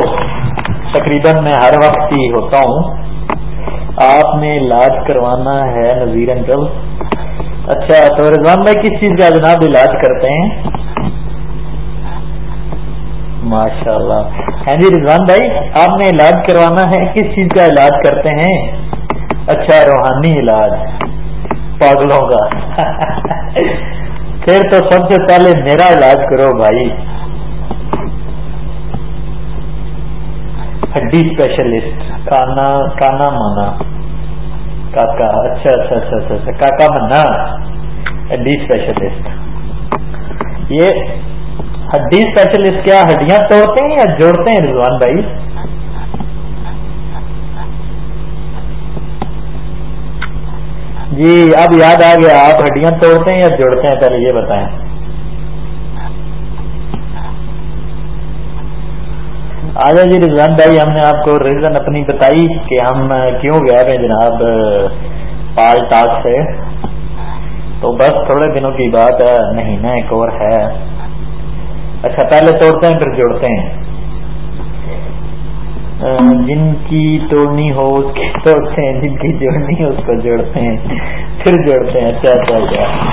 تقریباً میں ہر وقت ہی ہوتا ہوں۔ آپ نے علاج کروانا ہے نذیر انکل اچھا تو رضوان بھائی، کس چیز کا جناب علاج کرتے ہیں؟ ماشاء اللہ ہاں جی رضوان بھائی، آپ نے علاج کروانا ہے؟ کس چیز کا علاج کرتے ہیں؟ اچھا روحانی علاج۔ پاگلوں کا۔ (laughs) پھر تو سب سے پہلے میرا علاج کرو بھائی۔ ہڈی اسپیشلسٹ کانا کانا مانا۔ کاکا اچھا اچھا اچھا اچھا اچھا کاکا منا ہڈی اسپیشلسٹ یہ ہڈی اسپیشلسٹ کیا ہڈیاں توڑتے ہیں یا جوڑتے ہیں رضوان بھائی؟ جی اب یاد آ گیا، آپ ہڈیاں توڑتے ہیں یا جوڑتے ہیں؟ پہلے یہ بتائیں۔ آجا جی رضوان بھائی، ہم نے آپ کو ریزن اپنی بتائی کہ ہم کیوں گئے ہیں جناب، پال ٹاک سے۔ تو بس تھوڑے دنوں کی بات ہے مہینہ ایک اور ہے۔ اچھا پہلے توڑتے ہیں، پھر جوڑتے ہیں۔ جن کی توڑنی ہو، اس کی توڑتے ہیں، جن کی جوڑنی ہو، اس کو جوڑتے ہیں، پھر جوڑتے ہیں اچھا اچھا اچھا۔